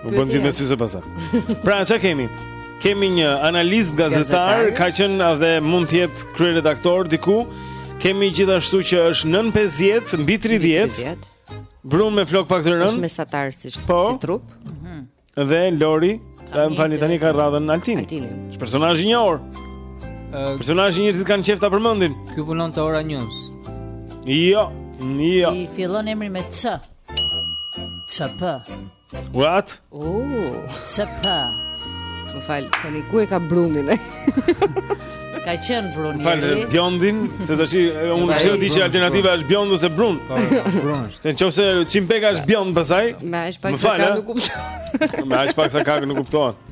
Më bënë të gjithë me syze pasa Pra, çë kemi? Kemi një analist gazetar, gazetar. Ka qenë dhe mund të jetë kryeredaktor diku Kemi gjithashtu që është nën 50, mbi 30 Brun me flokë pak të rënë është mesatar si, po, si trup mhm. Dhe Lori Ah më falni tani ka radhën Altini Altini Është personazh i njohur Personazh që njerëzit kanë qejf ta përmendin Ky punon te Ora News Jo, jo I fillon emri me Ç ÇP. What? Oh, ÇP. Më fal, tani ku e ka brunin? ka qenë brun. Fal bjondin, se tash unë po, ç'do, di që alternativa është bjond ose brun. Po, brun është. Se nëse Çim Peka është bjond pastaj? Me aq pak sa ka nuk kupton. Me aq pak sa ka nuk kupton.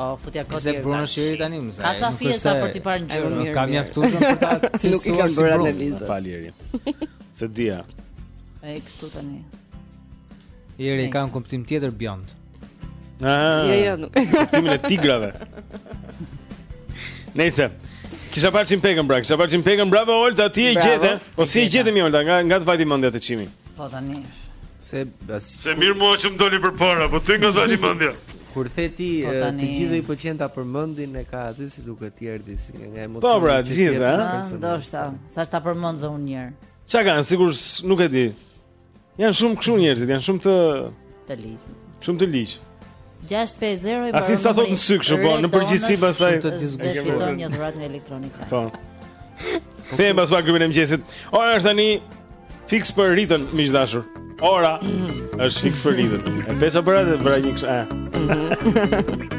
Oh, futja kot. Se brun është tani më sa. Ka ta fiesta për të parë ngjyrën mirë. Ka mjaftuar për ta. Nuk i kanë bërë analizën. Faleminderit. S'e dija. E kështu tani. Jeri ka një kuptim tjetër bjond. Ah, jo, jo, nuk. Kuptimin e tigrave. Unë s'e kisha parë Çim Pekën pra, kisha parë Çim Pekën bravo Olta, ti e gjete. Po si e gjete mi Olta, nga nga të vajti mendja te Çimi. Po tani. Se bas. Se mirë mua që më doli përpara, po ty nga dali mendja. Kur the ti po eh, të gjithë i pëlqen ta përmendin e ka aty si duket i erdhi si nga emocioni. Po pra, të gjithë, ha. Ndoshta, sa ta përmend dhe unë një herë. Ça kanë, sikur nuk e di. Janë shumë kshu njerëzit, janë shumë të të ligj. Shumë të ligj. 650 i bën. Ai s'ta thotë në sy kështu, po në përgjithësi pastaj të diskutojnë. Fiton një dhuratë nga Electronic Line. Po. Them pas pak grupin e mëngjesit. Ora është tani fiks për Ritën, miq të dashur. Ora mhm. është fiks për Ritën. E pesa për atë bëra një kështu. Mhm.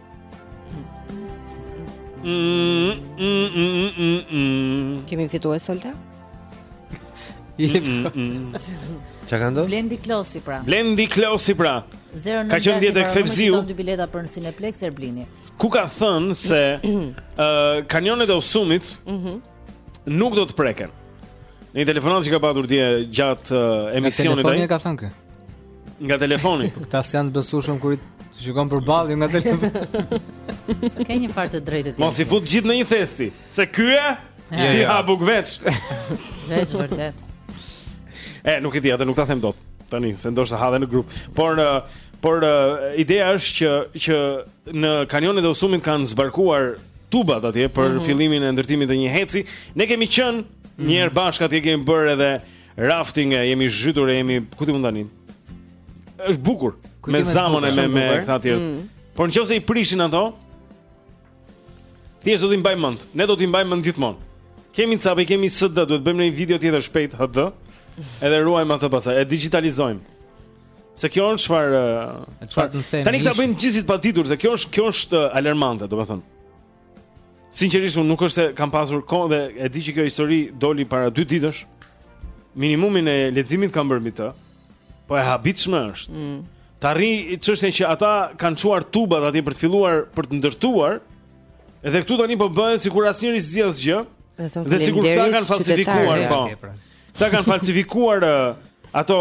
Kemi fituesin ta? Ça ka ndodhur? Blendi Klosi pra Blendi Klosi pra Ka qënë dje te, te Fevziu Ka dy bileta për në Cineplexx Erblini Ku ka thënë se uh, Kanionet e Osumit mm -hmm. Nuk do të preken Në një telefonatë që ka patur dje gjatë uh, emisionit Në telefon e ka thënë kë Nga telefoni. Po këta s'janë të besueshëm kur i shikon përballë jo nga telefoni. Ka një farë të drejtë ti. Mos i fut gjithë në një thes ti, se ky e ha, ja, ja. bukën veç. Veç vërtet. E, nuk e di, atë nuk ta them dot. Tani, se ndoshta ha dhe në grup. Por uh, por uh, ideja është që që në kanionet e Osumit kanë zbarkuar tubat atje për mm -hmm. fillimin e ndërtimit të një heci. Ne kemi qenë mm -hmm. një herë bashkë atje kemi bërë edhe Rafting e jemi zhytur e jemi kujtime tani. Është bukur me Zamon e me me këta tjerë. Mm. Por nëse i prishin ato, thjesht do t'i mbajmë mend. Ne do t'i mbajmë mend gjithmonë. Kemi ca po, kemi SD, duhet bëjmë një video tjetër shpejt HD. Edhe ruajmë atë pastaj, e digitalizojmë. Se kjo është çfarë çfarë të them. Tani këta bëjnë gjithë si të paditur se kjo është kjo është alarmante, domethënë. Sinqerisht unë nuk është se kam pasur kohë dhe e di që kjo histori doli para dy ditësh. Minimumin e leximit kam bërë mbi të. Po e habitshme është. Mm. Të arrijë çështja që ata kanë çuar tubat atje për të filluar për të ndërtuar. Edhe këtu tani po bëhen sikur asnjëri s'di asgjë. Dhe sikur ta kanë falsifikuar, po. Këta kanë falsifikuar uh, ato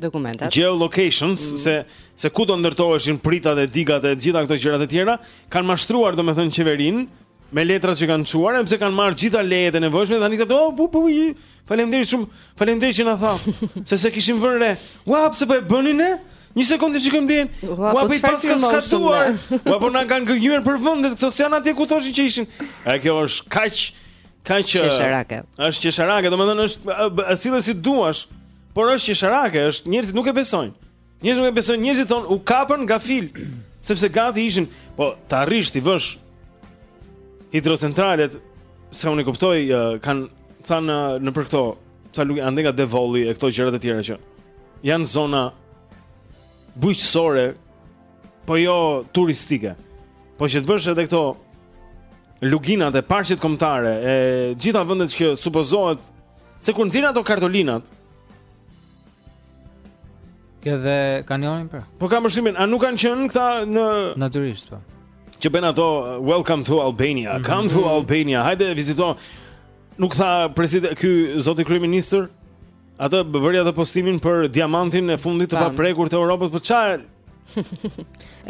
dokumentat. Geolocations mm. se se ku do ndërtoheshin pritat e digat e gjitha këto gjëra të tjera, kanë mashtruar domethënë qeverinë me letrat që kanë çuar, sepse kanë marrë gjitha lejet e nevojshme, tani këto oh, bu bu. Faleminderit shumë. Faleminderit që na tha se s'e kishim vënë re. Ua, pse po e bënin ne? Një sekondë ça kemi bërë. Ua, po i paska skaduar. Ua, po na kanë gënjyer për vendet, këto s'janë atje ku thoshin që ishin. A kjo është kaq Kaq qesharake. Është qesharake, domethënë është sille si të duash, por është qesharake, është njerëzit nuk e besojnë. Njerëzit nuk e besojnë, njerëzit thonë u kapën gafil, sepse gati ishin, po të arrish t'i vësh hidrocentralet, se unë i kuptoj, kanë thënë nëpër këto ca lugina andej nga Devolli e këto gjërat e tjera që janë zona bujqësore po jo turistike. Po që të bësh edhe këto luginat e parqet kombëtare e gjitha vendet që supozohet se kur nxjerrin ato kartolinat ke dhe kanionin pra. Po kam përshtypjen, a nuk kanë qenë këta në Natyrisht po. Që bënin ato uh, Welcome to Albania, mm -hmm. come to Albania. Hajde vizito. Nuk tha president ky zoti kryeministër Ata bënë atë postimin për diamantin e fundit të paprekur të Europës, po çfarë?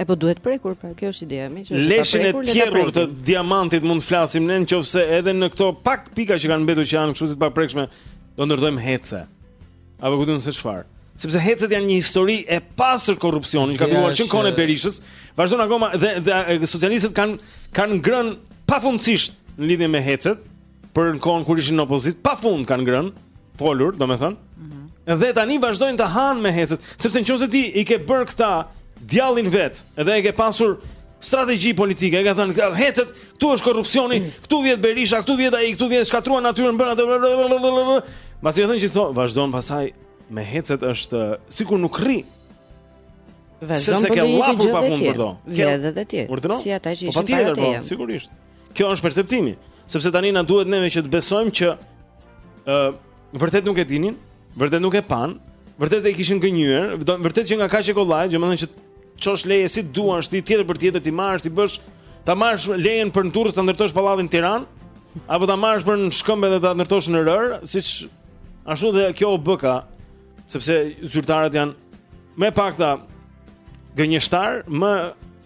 e po duhet prekur, pra kjo është ideja, meqë është Leshin e tjerrur të diamantit mund të flasim ne nëse edhe në këto pak pika që kanë mbetur që janë kështu si të paprekshme, do ndërtojmë hece. Apo ku diun se çfarë? Sepse hecet janë një histori e pastër korrupsioni, që ka filluar që në kohën e Berishës, vazhdon akoma dhe, dhe, dhe socialistët kanë kanë ngrënë pafundësisht në lidhje me hecet. por në kohën kur ishin në opozitë, pa fund kanë ngrënë, folur, domethënë. Mm -hmm. Dhe tani vazhdojnë të hanë me hecet, sepse nëse ti i ke bërë këta djallin vetë, edhe e ke pasur strategji politike, e ke thënë këta hecet, këtu është korrupsioni, mm. këtu vjedh Berisha, këtu vjedh ai, këtu vjen shkatërron natyrën bën atë. Mbasi e thua që thonë, vazhdon pastaj me hecet është sikur nuk rri. Vazhdon si të gjithë të tjerët. Vjedh edhe ti. Si ata që po ishin para teje. Sigurisht. Ky është perceptimi, sepse tani na duhet neve që të besojmë që ë uh, vërtet nuk e dinin, vërtet nuk e panë, vërtet i kishin gënjyer, vërtet qenka kaq e kollaj, domethënë që t'çosh leje si t'duash ti tjetër për tjetër t'i marrësh t'i bësh ta marrësh lejen për në Durrës ta ndërtosh pallatin në Tiranë apo ta marrësh për në shkëmb dhe ta ndërtosh në rërë, siç ashtu dhe kjo u bëka sepse zyrtarët janë më së pakti gënjeshtarë, më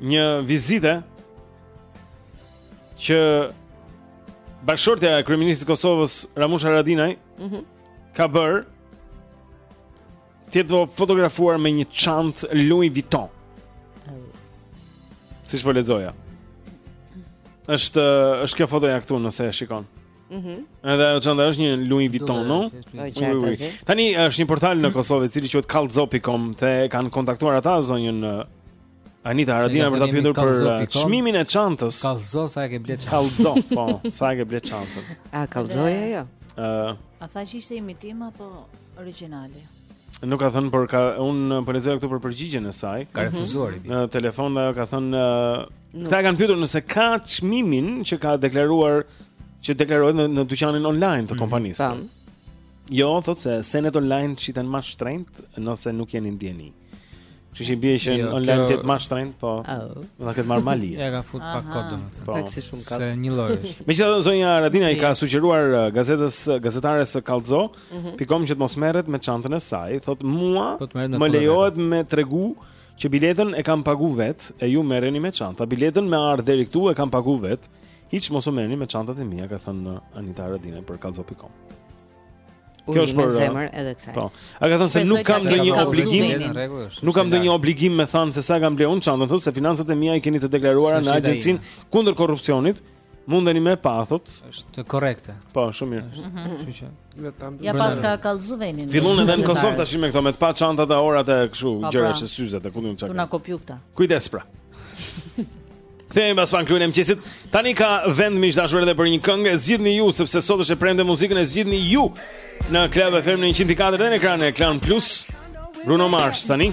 një vizite që bashkëshortja e kryeministrit të Kosovës Ramush Haradinaj mm -hmm. ka bërë të jetë fotografuar me një çantë Louis Vuitton. siç po lexoja. Është është kjo fotoja këtu nëse e shikon. Mhm. Mm Edhe ajo çanta është një Louis Vuitton, no? Tani është një portal në Kosovë i cili quhet kallxo.com, dhe kanë kontaktuar ata zonjën uh, Anita Haradinaj për ta pyetur për uh, çmimin e çantës. Kallxo sa e ke ble çantën? Kallxo, po, sa e ke ble çantën? A kallxoi a jo? Ëh. Uh, A tha që ishte imitim apo origjinali? Nuk ka thënë por ka unë po lexoj këtu për përgjigjen e saj. Ka refuzuar i bie. Në telefon ajo ka thënë këta e kanë pyetur nëse ka çmimin që ka deklaruar që deklarohet në, në dyqanin online të mhm. kompanisë. Mm -hmm. Jo, thotë se senet online shiten më shtrenjtë nëse nuk jeni në dijeni. Që që i bie që jo, online të jetë ma shtrenjtë, po oh. Do të marrë malli Ia ka fut pak kot domethënë po. si shumë Se një lloj Megjithatë zonja Haradinaj i ka sugjeruar uh, gazetës, uh, gazetares Kallxo -hmm. pikë com që të mos merret me çantën e saj, thotë mua, po më lejohet me tregu që biletën e kam pagu vetë e ju merreni me çanta. Biletën me ardh deri këtu e kam pagu vetë. Hiç mos u merrni me çantat e mia, ka thënë uh, Anita Haradinaj për kallxo.com. Kjo është për uh, zemër edhe kësaj. Po. A ka thënë se nuk kam ndonjë obligim, nuk kam ndonjë obligim me thënë se sa e kam blerë unë çantën, thotë se financat e mia i keni të deklaruara në agjencinë kundër korrupsionit Mundeni me pathut. Është korrekte. Po, shumë mirë. Kështu mhm. që le ta bëjmë. Ia paska kallzu vendin. Fillon edhe në Kosovë tash me këto me të pa çantat e orat e kështu pra. gjëra që syzet e ku di un çka. Tu na kopju këta. Kujdes pra. Kthehemi pas fan klubin e mëqyesit. Tani ka vend miq të dashur edhe për një këngë, zgjidhni ju sepse sot është e premte muzikën e zgjidhni ju në Club FM në 104 dhe në ekranin e Klan Plus. Bruno Mars tani.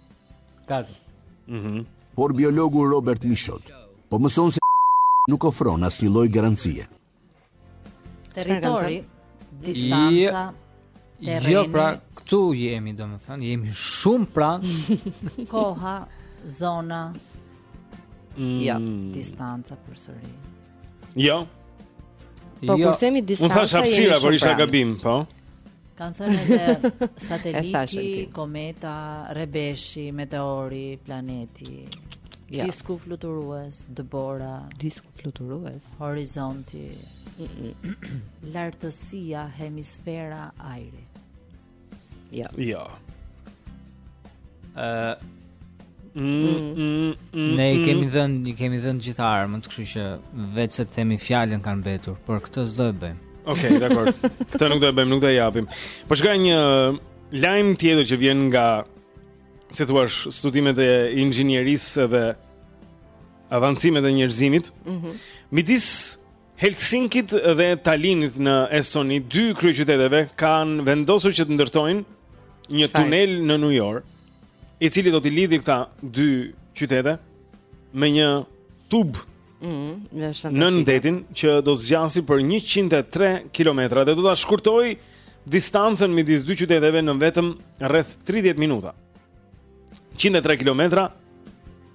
Gati. Mhm. Mm Por biologu Robert Mishot po mëson se nuk ofron asnjë lloj garancie. Territori, distanca, terreni. Jo, pra këtu jemi, domethënë, jemi shumë pranë. Koha, zona. Mm. Jo, distanca përsëri. Jo. Po jo. kur themi distanca. Unë thash hapësira, por isha gabim, po. Kanë thënë edhe sateliti, kometa, rrebeshi, meteori, planeti. Ja. Disku fluturues, dëbora, disku fluturues, horizonti, lartësia, hemisfera, ajri. Jo. Jo. Ëh. Mm, mm, mm, mm, ne i mm. kemi dhënë, i kemi dhënë të gjitha armët, kështu që veçse të themi fjalën kanë mbetur, por këtë s'do e bëjmë. Okej, okay, dakor. këtë nuk do e bëjmë, nuk do e japim. Po shkoj te një lajm tjetër që vjen nga si thua studimet e inxhinierisë dhe avancimet e njerëzimit. Mhm. Mm Midis Helsinkit dhe Talinit në Estoni, dy kryeqyteteve kanë vendosur që të ndërtojnë një Çfarë. tunel nënujor, i cili do t'i lidhë këta dy qytete me një tub mm, nën detin që do të zgjasi për 103 km dhe do ta shkurtojë distancën midis dy qyteteve në vetëm rreth 30 minuta. 103 km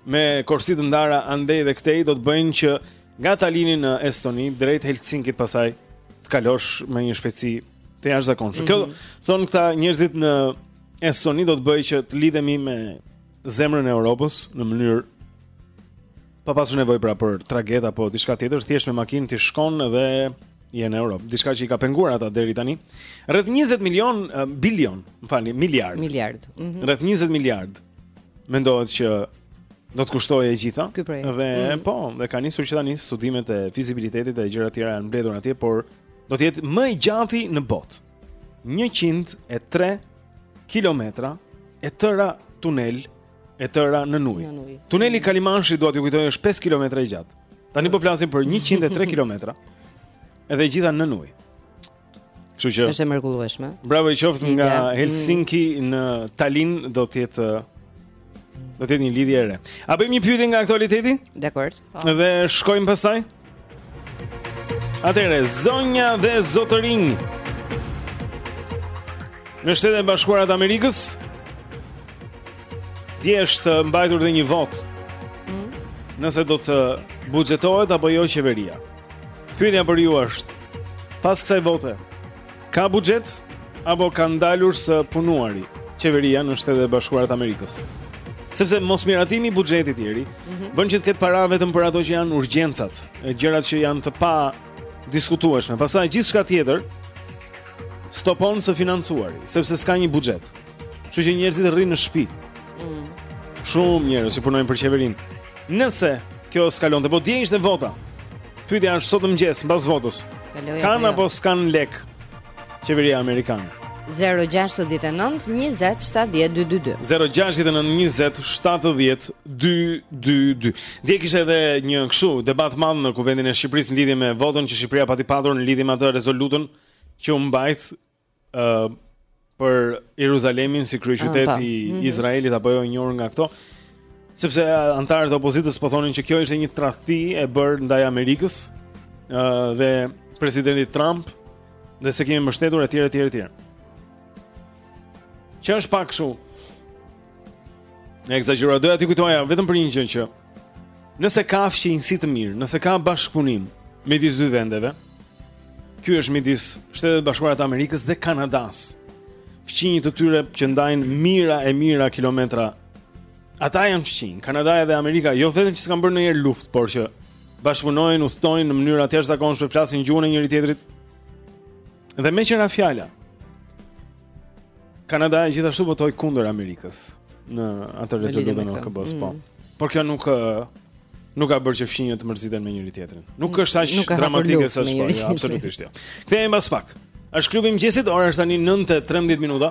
me korsi të ndara andej dhe këtej do të bëjnë që Nga Talini në Estoni drejt Helsinkit pastaj të kalosh me një shpejtësi të jashtëzakonshme. Mm -hmm. Kjo mhm. thonë këta njerëzit në Estoni do të bëjë që të lidhemi me zemrën e Europës në mënyrë pa pasur nevojë pra për traget apo diçka tjetër, thjesht me makinë ti shkon dhe je në Europë. Diçka që i ka penguar ata deri tani. Rreth 20 milion uh, bilion, më falni, miliard. Miliard. Mm -hmm. Rreth 20 miliard mendohet që do të kushtojë e gjitha. Ky projekt. Dhe mm. po, dhe ka nisur që tani studimet e fizibilitetit e gjëra të tjera janë mbledhur atje, por do të jetë më i gjati në botë. 103 kilometra e tëra tunel e tëra nën ujë. Mm. Tuneli mm. i Kalimashit dua t'ju kujtoj është 5 kilometra i gjatë. Tani po flasim për 103 kilometra. Edhe gjitha nën ujë. Kështu që është e mrekullueshme. Bravo i qoftë nga mm. Helsinki mm. në Tallinn do të jetë do të jetë një lidhje e re. A bëjmë një pyetje nga aktualiteti? Dakord. Po. Dhe shkojmë pastaj. Atëre zonja dhe zotërinj. Në shtetet e bashkuara të Amerikës Dje është mbajtur dhe një votë mm. Nëse do të buxhetohet apo jo qeveria Pyetja për ju është, pas kësaj vote, ka buxhet apo ka ndalur së punuari qeveria në Shtetet e Bashkuara të Amerikës? Sepse mosmiratimi i buxhetit të ri mm -hmm. bën që të ketë para vetëm për ato që janë urgjencat, gjërat që janë të padiskutueshme. Pastaj gjithçka tjetër stopon së financuari, sepse s'ka një buxhet. Kështu që njerëzit rrinë në shtëpi. Mm. Shumë njerëz që punojnë për qeverinë. Nëse kjo s'kalonte, po dje ishte vota. Pyetja është sot në mëngjes mbas votës. Kanë apo s'kanë lek qeveria amerikane? 069 20 70 222 069 20 70 222 Dje kishe edhe një kështu debat madh në kuvendin e Shqipërisë në lidhje me votën që Shqipëria pati patur në lidhje me atë rezolutën që u mbajt ë uh, për Jeruzalemin si kryeqytet ah, po. i mm -hmm. Izraelit apo jo njëra nga këto. Sepse anëtarët e opozitës po thonin që kjo ishte një tradhti e bërë ndaj Amerikës ë uh, dhe presidentit Trump dhe s'e kemi mbështetur etj etj etj. Që është pak kështu E ekzagjeruar, doja t'i kujtoja vetëm për një gjë që nëse ka fqinjësi të mirë, nëse ka bashkëpunim midis dy vendeve, ky është midis Shteteve të Bashkuara të Amerikës dhe Kanadasë. Fqinjë të tyre që ndajnë mijëra e mijëra kilometra. Ata janë fqinj, Kanadaja dhe Amerika, jo vetëm që s'kanë bërë ndonjëherë luftë, por që bashkëpunojnë, udhëtojnë në mënyra të jashtëzakonshme, flasin gjuhën e njëri-tjetrit. Dhe meqë ra fjala Kanadaja gjithashtu votoi kundër Amerikës Në atë rezolutën e OKB-së po. mm. po Por kjo nuk Nuk ka bërë që fqinjët të mërziten me njëri-tjetrin Nuk është aq dramatike sa ç'po e Absolutisht jo Kthehemi pas pak është klubi i mëngjesit, ora është tani 9.13 minuta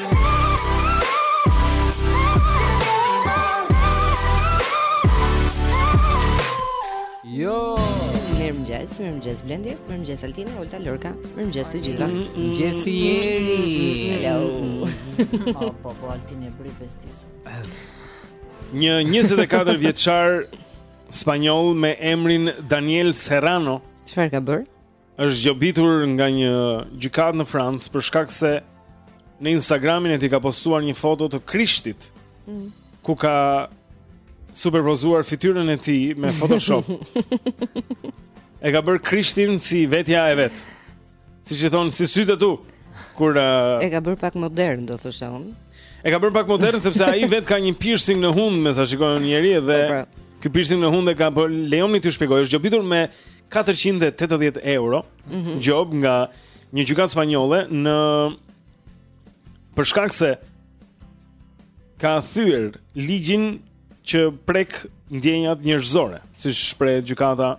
Jo. Mirëmëngjes, mirëmëngjes Blendi, mirëmëngjes Altin, Olta, Lorka, mirëmëngjes të gjithëve. Mm, mm, mirëmëngjes mm, Jeri. Hello. Po, po, po Altini e bëri pestisë. Një 24-vjeçar spanjoll me emrin Daniel Serrano. Çfarë ka bërë? është gjobitur nga një gjykatë në Francë për shkak se në Instagramin e tij ka postuar një foto të Krishtit. Mm. Ku ka superpozuar fytyrën e tij me Photoshop. e ka bërë Krishtin si vetja e vet. Siç i thon si sytë tu. Kur uh, e ka bërë pak modern, do thosha unë. E ka bërë pak modern sepse ai vet ka një piercing në hund, me sa shikoj unë, njeri dhe po, pra. ky piercing në hund e ka bërë, lejoni t'ju shpjegoj, është gjobitur me 480 euro mm -hmm. gjobë nga një gjykatë spanjolle në për shkak se ka thyer ligjin që prek ndjenjat njerëzore, siç shprehet gjykata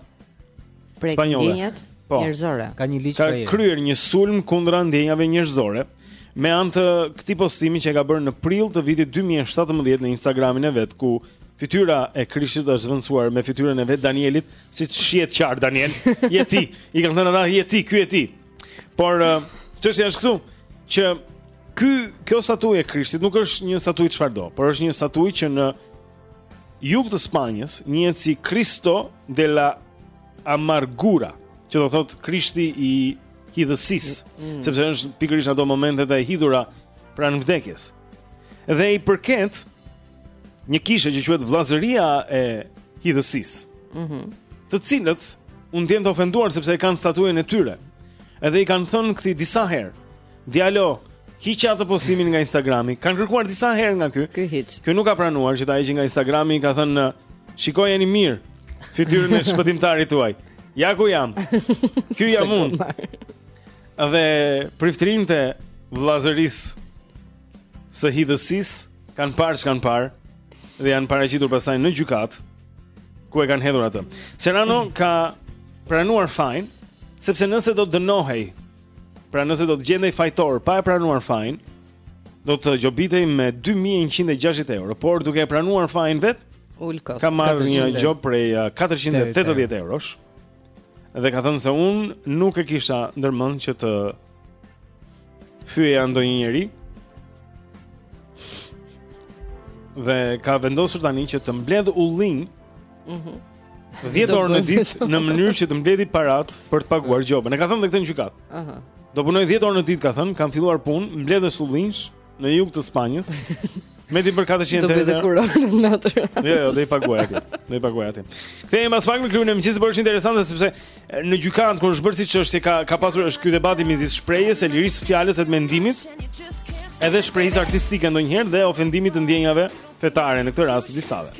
prek spanjolle. Ndjenjat po, njerëzore. Ka një ligj ka kryer një sulm kundra ndjenjave njerëzore me anë të këtij postimi që e ka bërë në prill të vitit 2017 në Instagramin e vet ku fytyra e Krishtit është zëvendësuar me fytyrën e vet Danielit Siç shihet qartë, Daniel, je ti, i kanë thënë ata, je ti, ky je ti. Por, çështja është këtu, që ky, kjo statujë e Krishtit nuk është një statujë çfarëdo, por është një statujë që në jug të Spanjës, njihet si Cristo de la Amargura, që do thotë Krishti i hidhësisë, mm, mm. sepse është pikërisht ato momentet e hidhura pranë vdekjes. Dhe i përket, një kishe që quhet Vllazëria e Hidhësisë. Mhm. Mm të cilët u ndjenë të ofenduar sepse e kanë statujën e tyre. Edhe i kanë thënë këtij disa herë. Djalo, hiqe atë postimin nga Instagrami. Kanë kërkuar disa herë nga ky. Ky hiç. Ky nuk ka pranuar që ta heqë nga Instagrami, ka thënë shikojeni mirë fytyrën e shpëtimtarit tuaj. Ja ku jam. Ky jam unë. Dhe priftërinjtë e vllazërisë së hidhësisë kanë parë ç'kanë parë dhe janë paraqitur pastaj në gjykatë ku e kanë hedhur atë. Serrano mm. ka pranuar fajin sepse nëse do të dënohej, pra nëse do të gjendej fajtor pa e pranuar fajin, do të gjobitej me 2160 euro, por duke e pranuar fajin vetë, ul kosto, ka marrë një gjobë prej 480 uh, eurosh. Dhe ka thënë se unë nuk e kisha ndërmend që të Fyeja ndonjë njeri dhe ka vendosur tani që të mbledh ullinj. Mhm. Mm 10 orë në ditë në mënyrë që të mbledhi paratë për të paguar gjobën. E ka thënë këtë në gjykatë. Ëh. Uh -huh. Do punoj 10 orë në ditë, ka thënë, kam filluar punë, mbledhës ullinjsh në jug të Spanjës. Me ti për 400 euro në të rrëtë Jo, jo, do i paguaj atë. Do i paguaj atë. Kthehemi pas pak me klubin e mëngjesit, por është interesante Sepse në gjykatë, kur është bërë si çështje ka, ka pasur është ky debati midis shprehjes e lirisë së fjalës e të mendimit Edhe shprehjes artistike ndonjëherë Dhe ofendimit të ndjenjave fetare në këtë rast të disave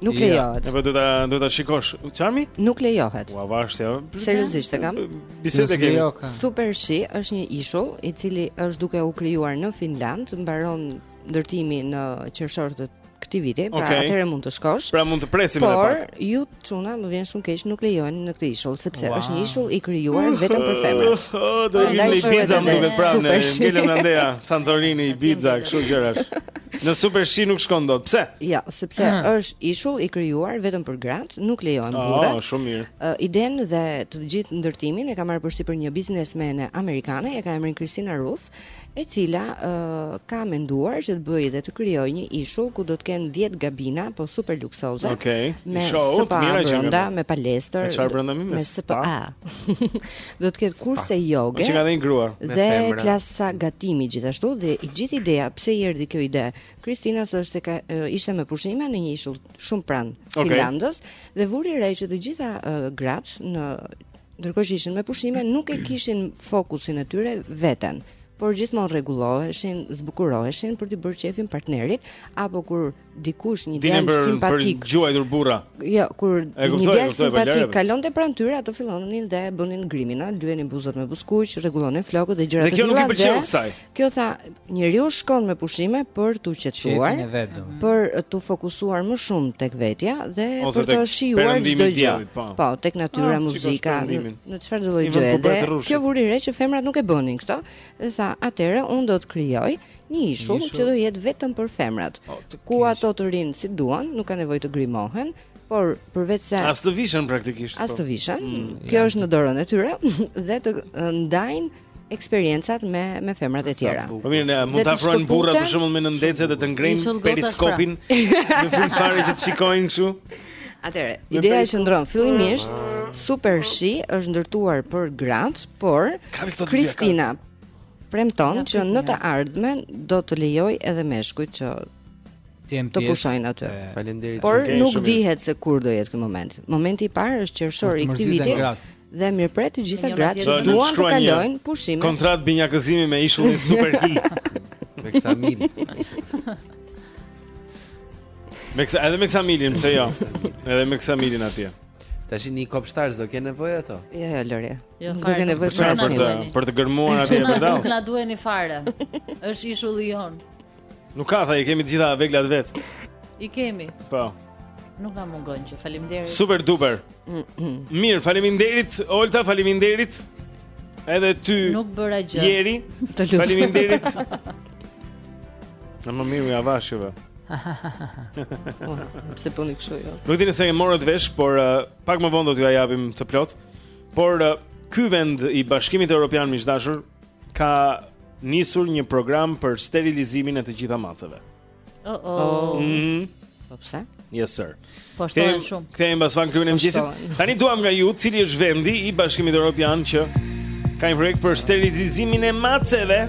Nuk lejohet. Po do ta do ta shikosh. Çami? Nuk lejohet. Ua pse. Seriozisht e kam. Bisedë kemi. SuperShe është një ishull i cili është duke u krijuar në Finland, mbaron ndërtimi në qershor të këtij viti, pra okay. atëherë mund të shkosh. Pra mund të presim edhe pak. Por ju çuna më vjen shumë keq nuk lejohen në këtë ishull sepse wow. është një ishull i krijuar vetëm për femrat. Do të vini Ibiza më duket pra, ngelen andej, Santorini, Ibiza, kështu gjërash. Në SuperShe nuk shkon dot. Pse? Jo, sepse është ishull i krijuar vetëm për gratë, nuk lejohen ah, burrat. Oh, shumë mirë. Uh, idenë dhe të gjithë ndërtimin e ka marrë përsipër një biznesmene amerikane, e ka emrin Kristina Roth, e cila uh, ka menduar që të bëjë dhe të krijojë një ishull ku do të kenë 10 kabina, po super luksoze. Okej. Okay. Me spa brenda, me palestër. Me çfarë brenda mi? Me spa. Do të ketë kurse joge. Që nga një grua. Dhe klasa gatimi gjithashtu dhe e gjithë ideja pse i erdhi kjo ide Kristinës është se ka ishte me pushime në një ishull shumë pranë okay. Finlandës dhe vuri re që të gjitha uh, gratë në ndërkohë që ishin me pushime nuk e kishin fokusin e tyre veten por gjithmonë rregulloheshin, zbukuroheshin për të bërë qejfin partnerit apo kur dikush një djalë për, simpatik. Për gjuajtur burra. Jo, kur një djalë po simpatik kalonte pranë tyre, ato fillonin dhe bënin grimin, lyenin buzët me buzëkuq, rregullonin flokët dhe gjëra të tilla. Dhe kjo nuk i pëlqeu kësaj. Kjo tha, njeriu shkon me pushime për t'u qetësuar, për t'u fokusuar më shumë tek vetja dhe Ose për të shijuar çdo gjë. Po. po, tek natyra, ah, muzika, në çfarëdo lloj gjëje. Dhe kjo vuri re që femrat nuk e bënin këtë. Dhe tha, atëherë unë do të krijoj Një ishull që do jetë vetëm për femrat, oh, ku ato të rrinë si duan, nuk ka nevojë të grimohen, por përveçse as të vishën praktikisht. As po. të vishen. Mm, kjo është në dorën e tyre dhe të ndajnë eksperiencat me me femrat e tjera. Po mirë, ne mund t'i afrojmë burra për shembull me nëndetëse dhe të ngrenë periskopin pra. në fund fare që të shikojnë kështu. Atëherë, ideja qëndron fillimisht SuperShe është ndërtuar për gratë, por Kristina premton që në të ardhmen do të lejojë edhe meshkujt që të pushojnë aty. Faleminderit. Por nuk dihet se kur do jetë ky moment. Momenti i parë është qershori i këtij viti. Dhe mirëpret të gjitha gratë që duan të kalojnë pushime. Kontratë binjakëzimi me ishullin SuperHe. Me Ksamil Me Ksa, edhe me Ksamilin, pse jo Edhe me Ksamilin atje Tashi një kopshtar, s'do kenë nevojë ato Ja, jo, ja, jo, lëre Jo, nuk keni nevojë për asnjë. Për të për të gërmuar atë e vërtetë. Nuk na duheni fare. Është ishulli jonë. Nuk ka tha, i kemi të gjitha veglat vet. I kemi. Po. Nuk na mungon që faleminderit. Super duper. Mirë, faleminderit Olta, faleminderit. Edhe ty. Nuk bëra gjë. Jeri, të lutem. Faleminderit. Në më mirë nga vashëve Pse po një kështu jo Nuk dini se e morët vesh Por uh, pak më vonë do t'ju a japim të plotë Por uh, ky vend i Bashkimit Evropian miq të dashur ka nisur një program për sterilizimin e të gjitha maceve. Oh oh. Mm -hmm. Po pse? Yes sir. Po shtohen shumë. Kthehemi pas pak në klubin e mëngjesit. Tani duam nga ju, cili është vendi i Bashkimit Evropian që ka një projekt për sterilizimin e maceve?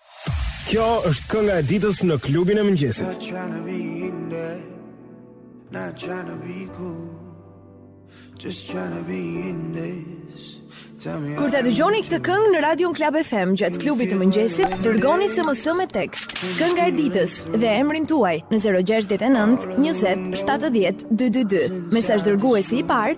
Kjo është kënga e ditës në klubin e mëngjesit. Not trying to be indie, not trying to be cool. Just trying to be in this. Tell me Kur ta dëgjoni këtë këngë në radion Club FM gjatë klubit të mëngjesit, dërgoni SMS me tekst, kënga e ditës dhe emrin tuaj në 069 20 70 222. Mesazh dërguesi i parë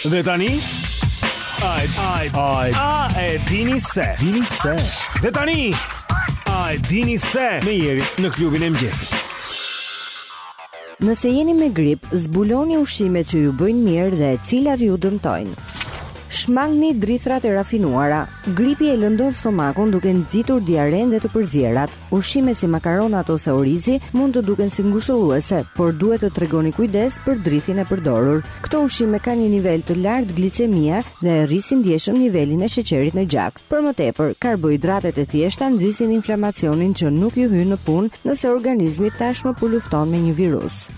Dhe tani A a a a e dini se dini se Dhe tani A e dini se me Jerin në klubin e mëngjesit Nëse jeni me grip, zbuloni ushqimet që ju bëjnë mirë dhe cilat ju dëmtojnë. Shmangni drithërat e rafinuara. Gripi e lëndon stomakun duke nxitur diarenë dhe të përzierat. Ushqimet si makaronat ose orizi mund të duken si ngushëlluese, por duhet të tregoni kujdes për drithin e përdorur. Këto ushqime kanë një nivel të lartë glicemie dhe rrisin ndjeshëm nivelin e sheqerit në gjak. Për më tepër, karbohidratet e thjeshta nxisin inflamacionin që nuk ju hyn në punë nëse organizmi tashmë po lufton me një virus.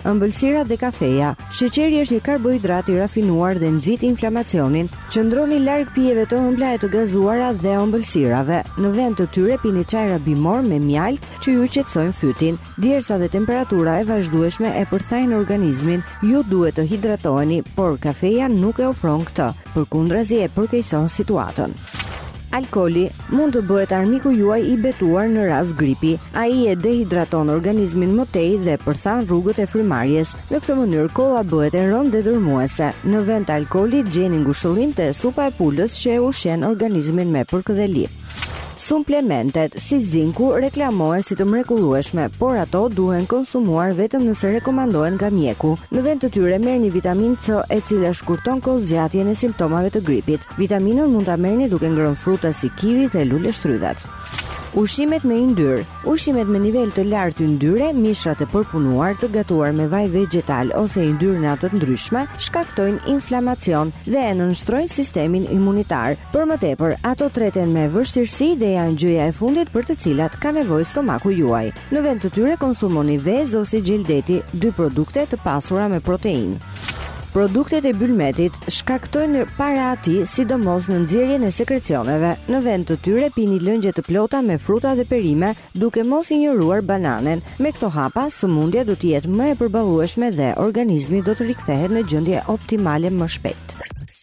Ëmbëlsirat dhe kafeja. Sheqeri është një karbohidrat i rafinuar dhe nxit inflamacionin. Qëndroni larg pijeve të ëmbla e të gazuara dhe ëmbëlsirave. Në vend të tyre pini çajra bimorë me mjaltë që ju qetësojnë fytin. Djersa dhe temperatura e vazhdueshme e përthajnë organizmin. Ju duhet të hidratoheni, por kafeja nuk e ofron këtë, përkundrazi e përkeqëson situatën. Alkooli mund të bëhet armiku juaj i betuar në rast gripi. Ai e dehidraton organizmin më tej dhe përthan rrugët e frymarrjes. Në këtë mënyrë kolla bëhet e rëndë dhe dërmuese. Në vend të alkoolit gjeni ngushëllim te supa e pulës që e ushqen organizmin me përkëdhelje. Suplementet, si zinku, reklamohen si të mrekullueshme, por ato duhen konsumuar vetëm nëse rekomandohen nga mjeku. Në vend të tyre merrni vitaminë C, e cila shkurton kohëzgjatjen e simptomave të gripit. Vitaminat mund ta merrni duke ngrënë fruta si kivi dhe luleshtrydhat. Ushqimet me yndyrë. Ushqimet me nivel të lartë yndyre, mishrat e përpunuar të gatuar me vaj vegjetal ose yndyrëra të ndryshme, shkaktojnë inflamacion dhe e nënshtrojnë sistemin imunitar. Për më tepër, ato treten me vështirësi dhe janë gjëja e fundit për të cilat ka nevojë stomaku juaj. Në vend të tyre konsumoni vezë ose gjel deti, dy produkte të pasura me proteinë. Produktet e bylmetit shkaktojnë parati sidomos në nxjerrjen e sekrecioneve. Në vend të tyre pini lëngje të plota me fruta dhe perime, duke mos injoruar bananen. Me këto hapa, sëmundja do të jetë më e përballueshme dhe organizmi do të rikthehet në gjendje optimale më shpejt.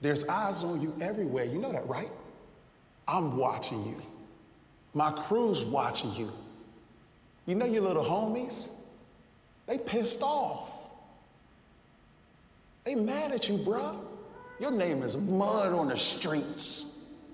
There's eyes on you everywhere. You know that, right? I'm watching you. My crew's watching you. You know your little homies? They pissed off. They mad at you, bruh. Your name is mud on the streets.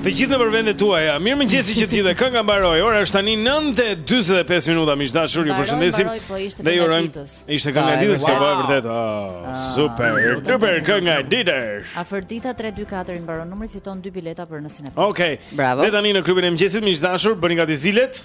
Të gjithë nëpër vendet tuaja. Mirëmëngjesi që të gjithë, kënga mbaroi. Ora është tani 9.25 minuta, miq të dashur, ju përshëndesim. Mbaroi, po ishte kënga e ditës. Ishte kënga e ditës, ka bërë vërtet. Ah, super, super, kënga e ditës. A fër dita 324, mbaron numri, fiton 2 bileta për në kinema. Okej, dhe tani në klubin e mëngjesit, miq të dashur, bëni gati zilet.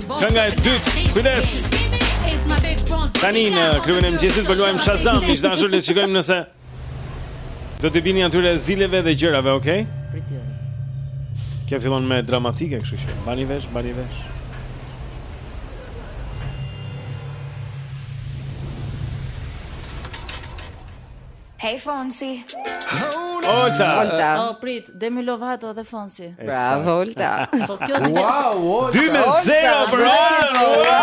Kënga e dytë, kujdes. Tani në klubin e mëngjesit po luajmë Shazam, miq dashur le të shikojmë nëse do të bini atyre zileve dhe gjërave, okay? Kjo fillon me dramatike, kështu që bani vesh, bani vesh. Hey Fonsi. Olta. Olta. Oh, prit, Demi Lovato dhe Fonsi. Bravo Olta. Po kjo është wow, Olta. Dy me zero për Olta.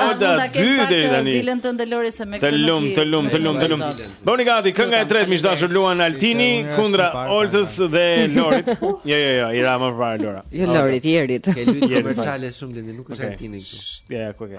Olta, dy deri tani. Zilën tënde Lori se me këtë. Të lum, të lum, të lum, të lum. Bëni gati kënga e tretë miq dashur luan Altini kundra Oltës dhe Lorit. Jo, jo, jo, i ra më parë Lora. Jo Lorit, Jerit. Ke luajtur komerciale shumë Lindi, nuk është Altini këtu. Ja, ku ke?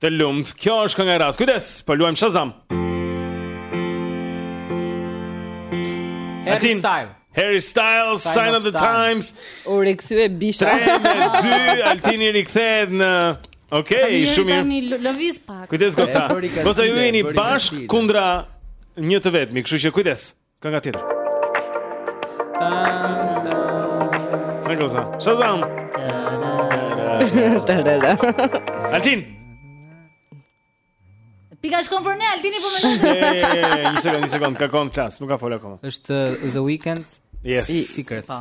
Të lumt. Kjo është kënga e radhës. Kujdes, po luajmë Shazam. Harry Styles. Harry Styles, Sign, Sign of, of the Times. U rikthye bisha. 3 me 2, Altini rikthehet në Okej, okay, shumë mirë. Lëviz pak. Kujdes goca. Goca ju jeni bashkë kundra një të vetmi, kështu që kujdes. Kënga tjetër. Tregoza. Shazam. Altin. Pika shkon për ne, Altini po mendon. Një sekond, një sekond, lëre të flas, nuk ka fol akoma. Është uh, The Weeknd. Yes. Secret. Po.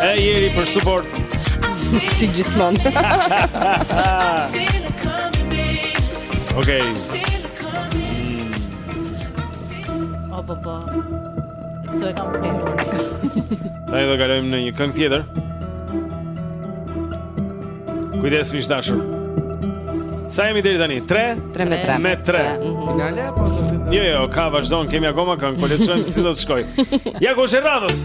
E Jeri për support Si gjithmonë Okej O po po Këtu e kam të kërë Tani do kalojmë në një këngë tjetër Kujdes mi shtashur Sa jemi deri tani? 3? 3 me 3 Me 3 mhm. Finale apo? Jo, jo, ka vazhdon, kemi akoma këngë Po le të shojmë si do të shkojë Ja ku është e radhës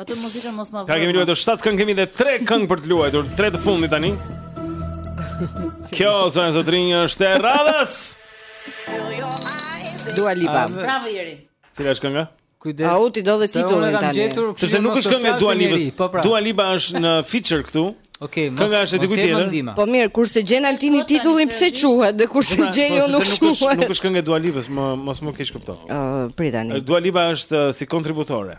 Atë muzikën mos ma vër Ka kemi luajtur 7 këngë, kemi dhe 3 këngë për të luajtur 3 të fundit tani Kjo, zonja e zotërinj, është e radhës Dua Lipa Bravo, Jeri Cila është kënga? Kujdes. Au ti do dhe titullin tani. Sepse nuk është kënga e Dua Lipës. Po pra. Dua Lipa është në feature këtu. Okej, mos. Kënga është e dikujt tjetër. Po mirë, kur s'e gjen Altini titullin pse quhet dhe kur s'e pra, gjen Jeri po, nuk quhet. Nuk është kënga e Dua Lipës, mos më keqkupto. Ë, prit tani. Dua Lipa është si kontributore.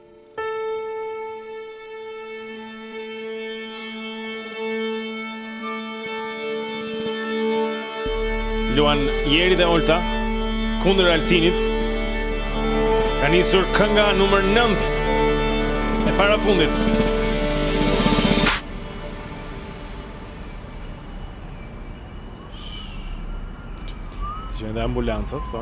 Luan Jeri dhe Olta kundër Altinit. Ka nisur kënga numër 9 e para fundit. Dhe ambulancat, po.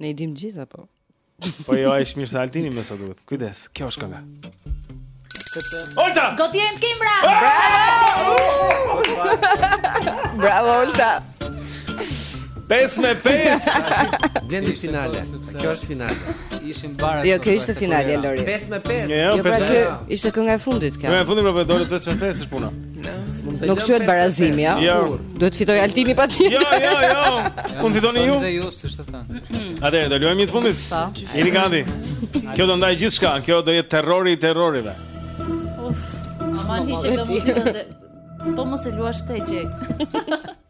Ne i dimë të gjitha po. Po jo, ai është mirë se Altini mjaft sa duhet. Kujdes, kjo është kënga. Olta! Gotye and Kimbra! Bravo! Bravo Olta! 5 me 5. Blendi finale. Kjo është finale. Ishim baraz. Jo, kjo ishte finale Lori. 5 me 5. Jo, pra që ishte kënga e fundit kjo. Kënga e fundit më po doli 5 me 5 është puna. Nuk quhet barazimi, ja. Jo. Duhet të fitojë Altini patjetër. Jo, jo, jo. Mund të fitoni ju? Jo, s'është thënë. Atëherë do luajmë një të fundit. Jeni gati. Kjo do ndajë gjithçka. Kjo do jetë terrori i terroreve. Uf. Aman hiqe atë muzikën se. Po mos e luash këtë gjë.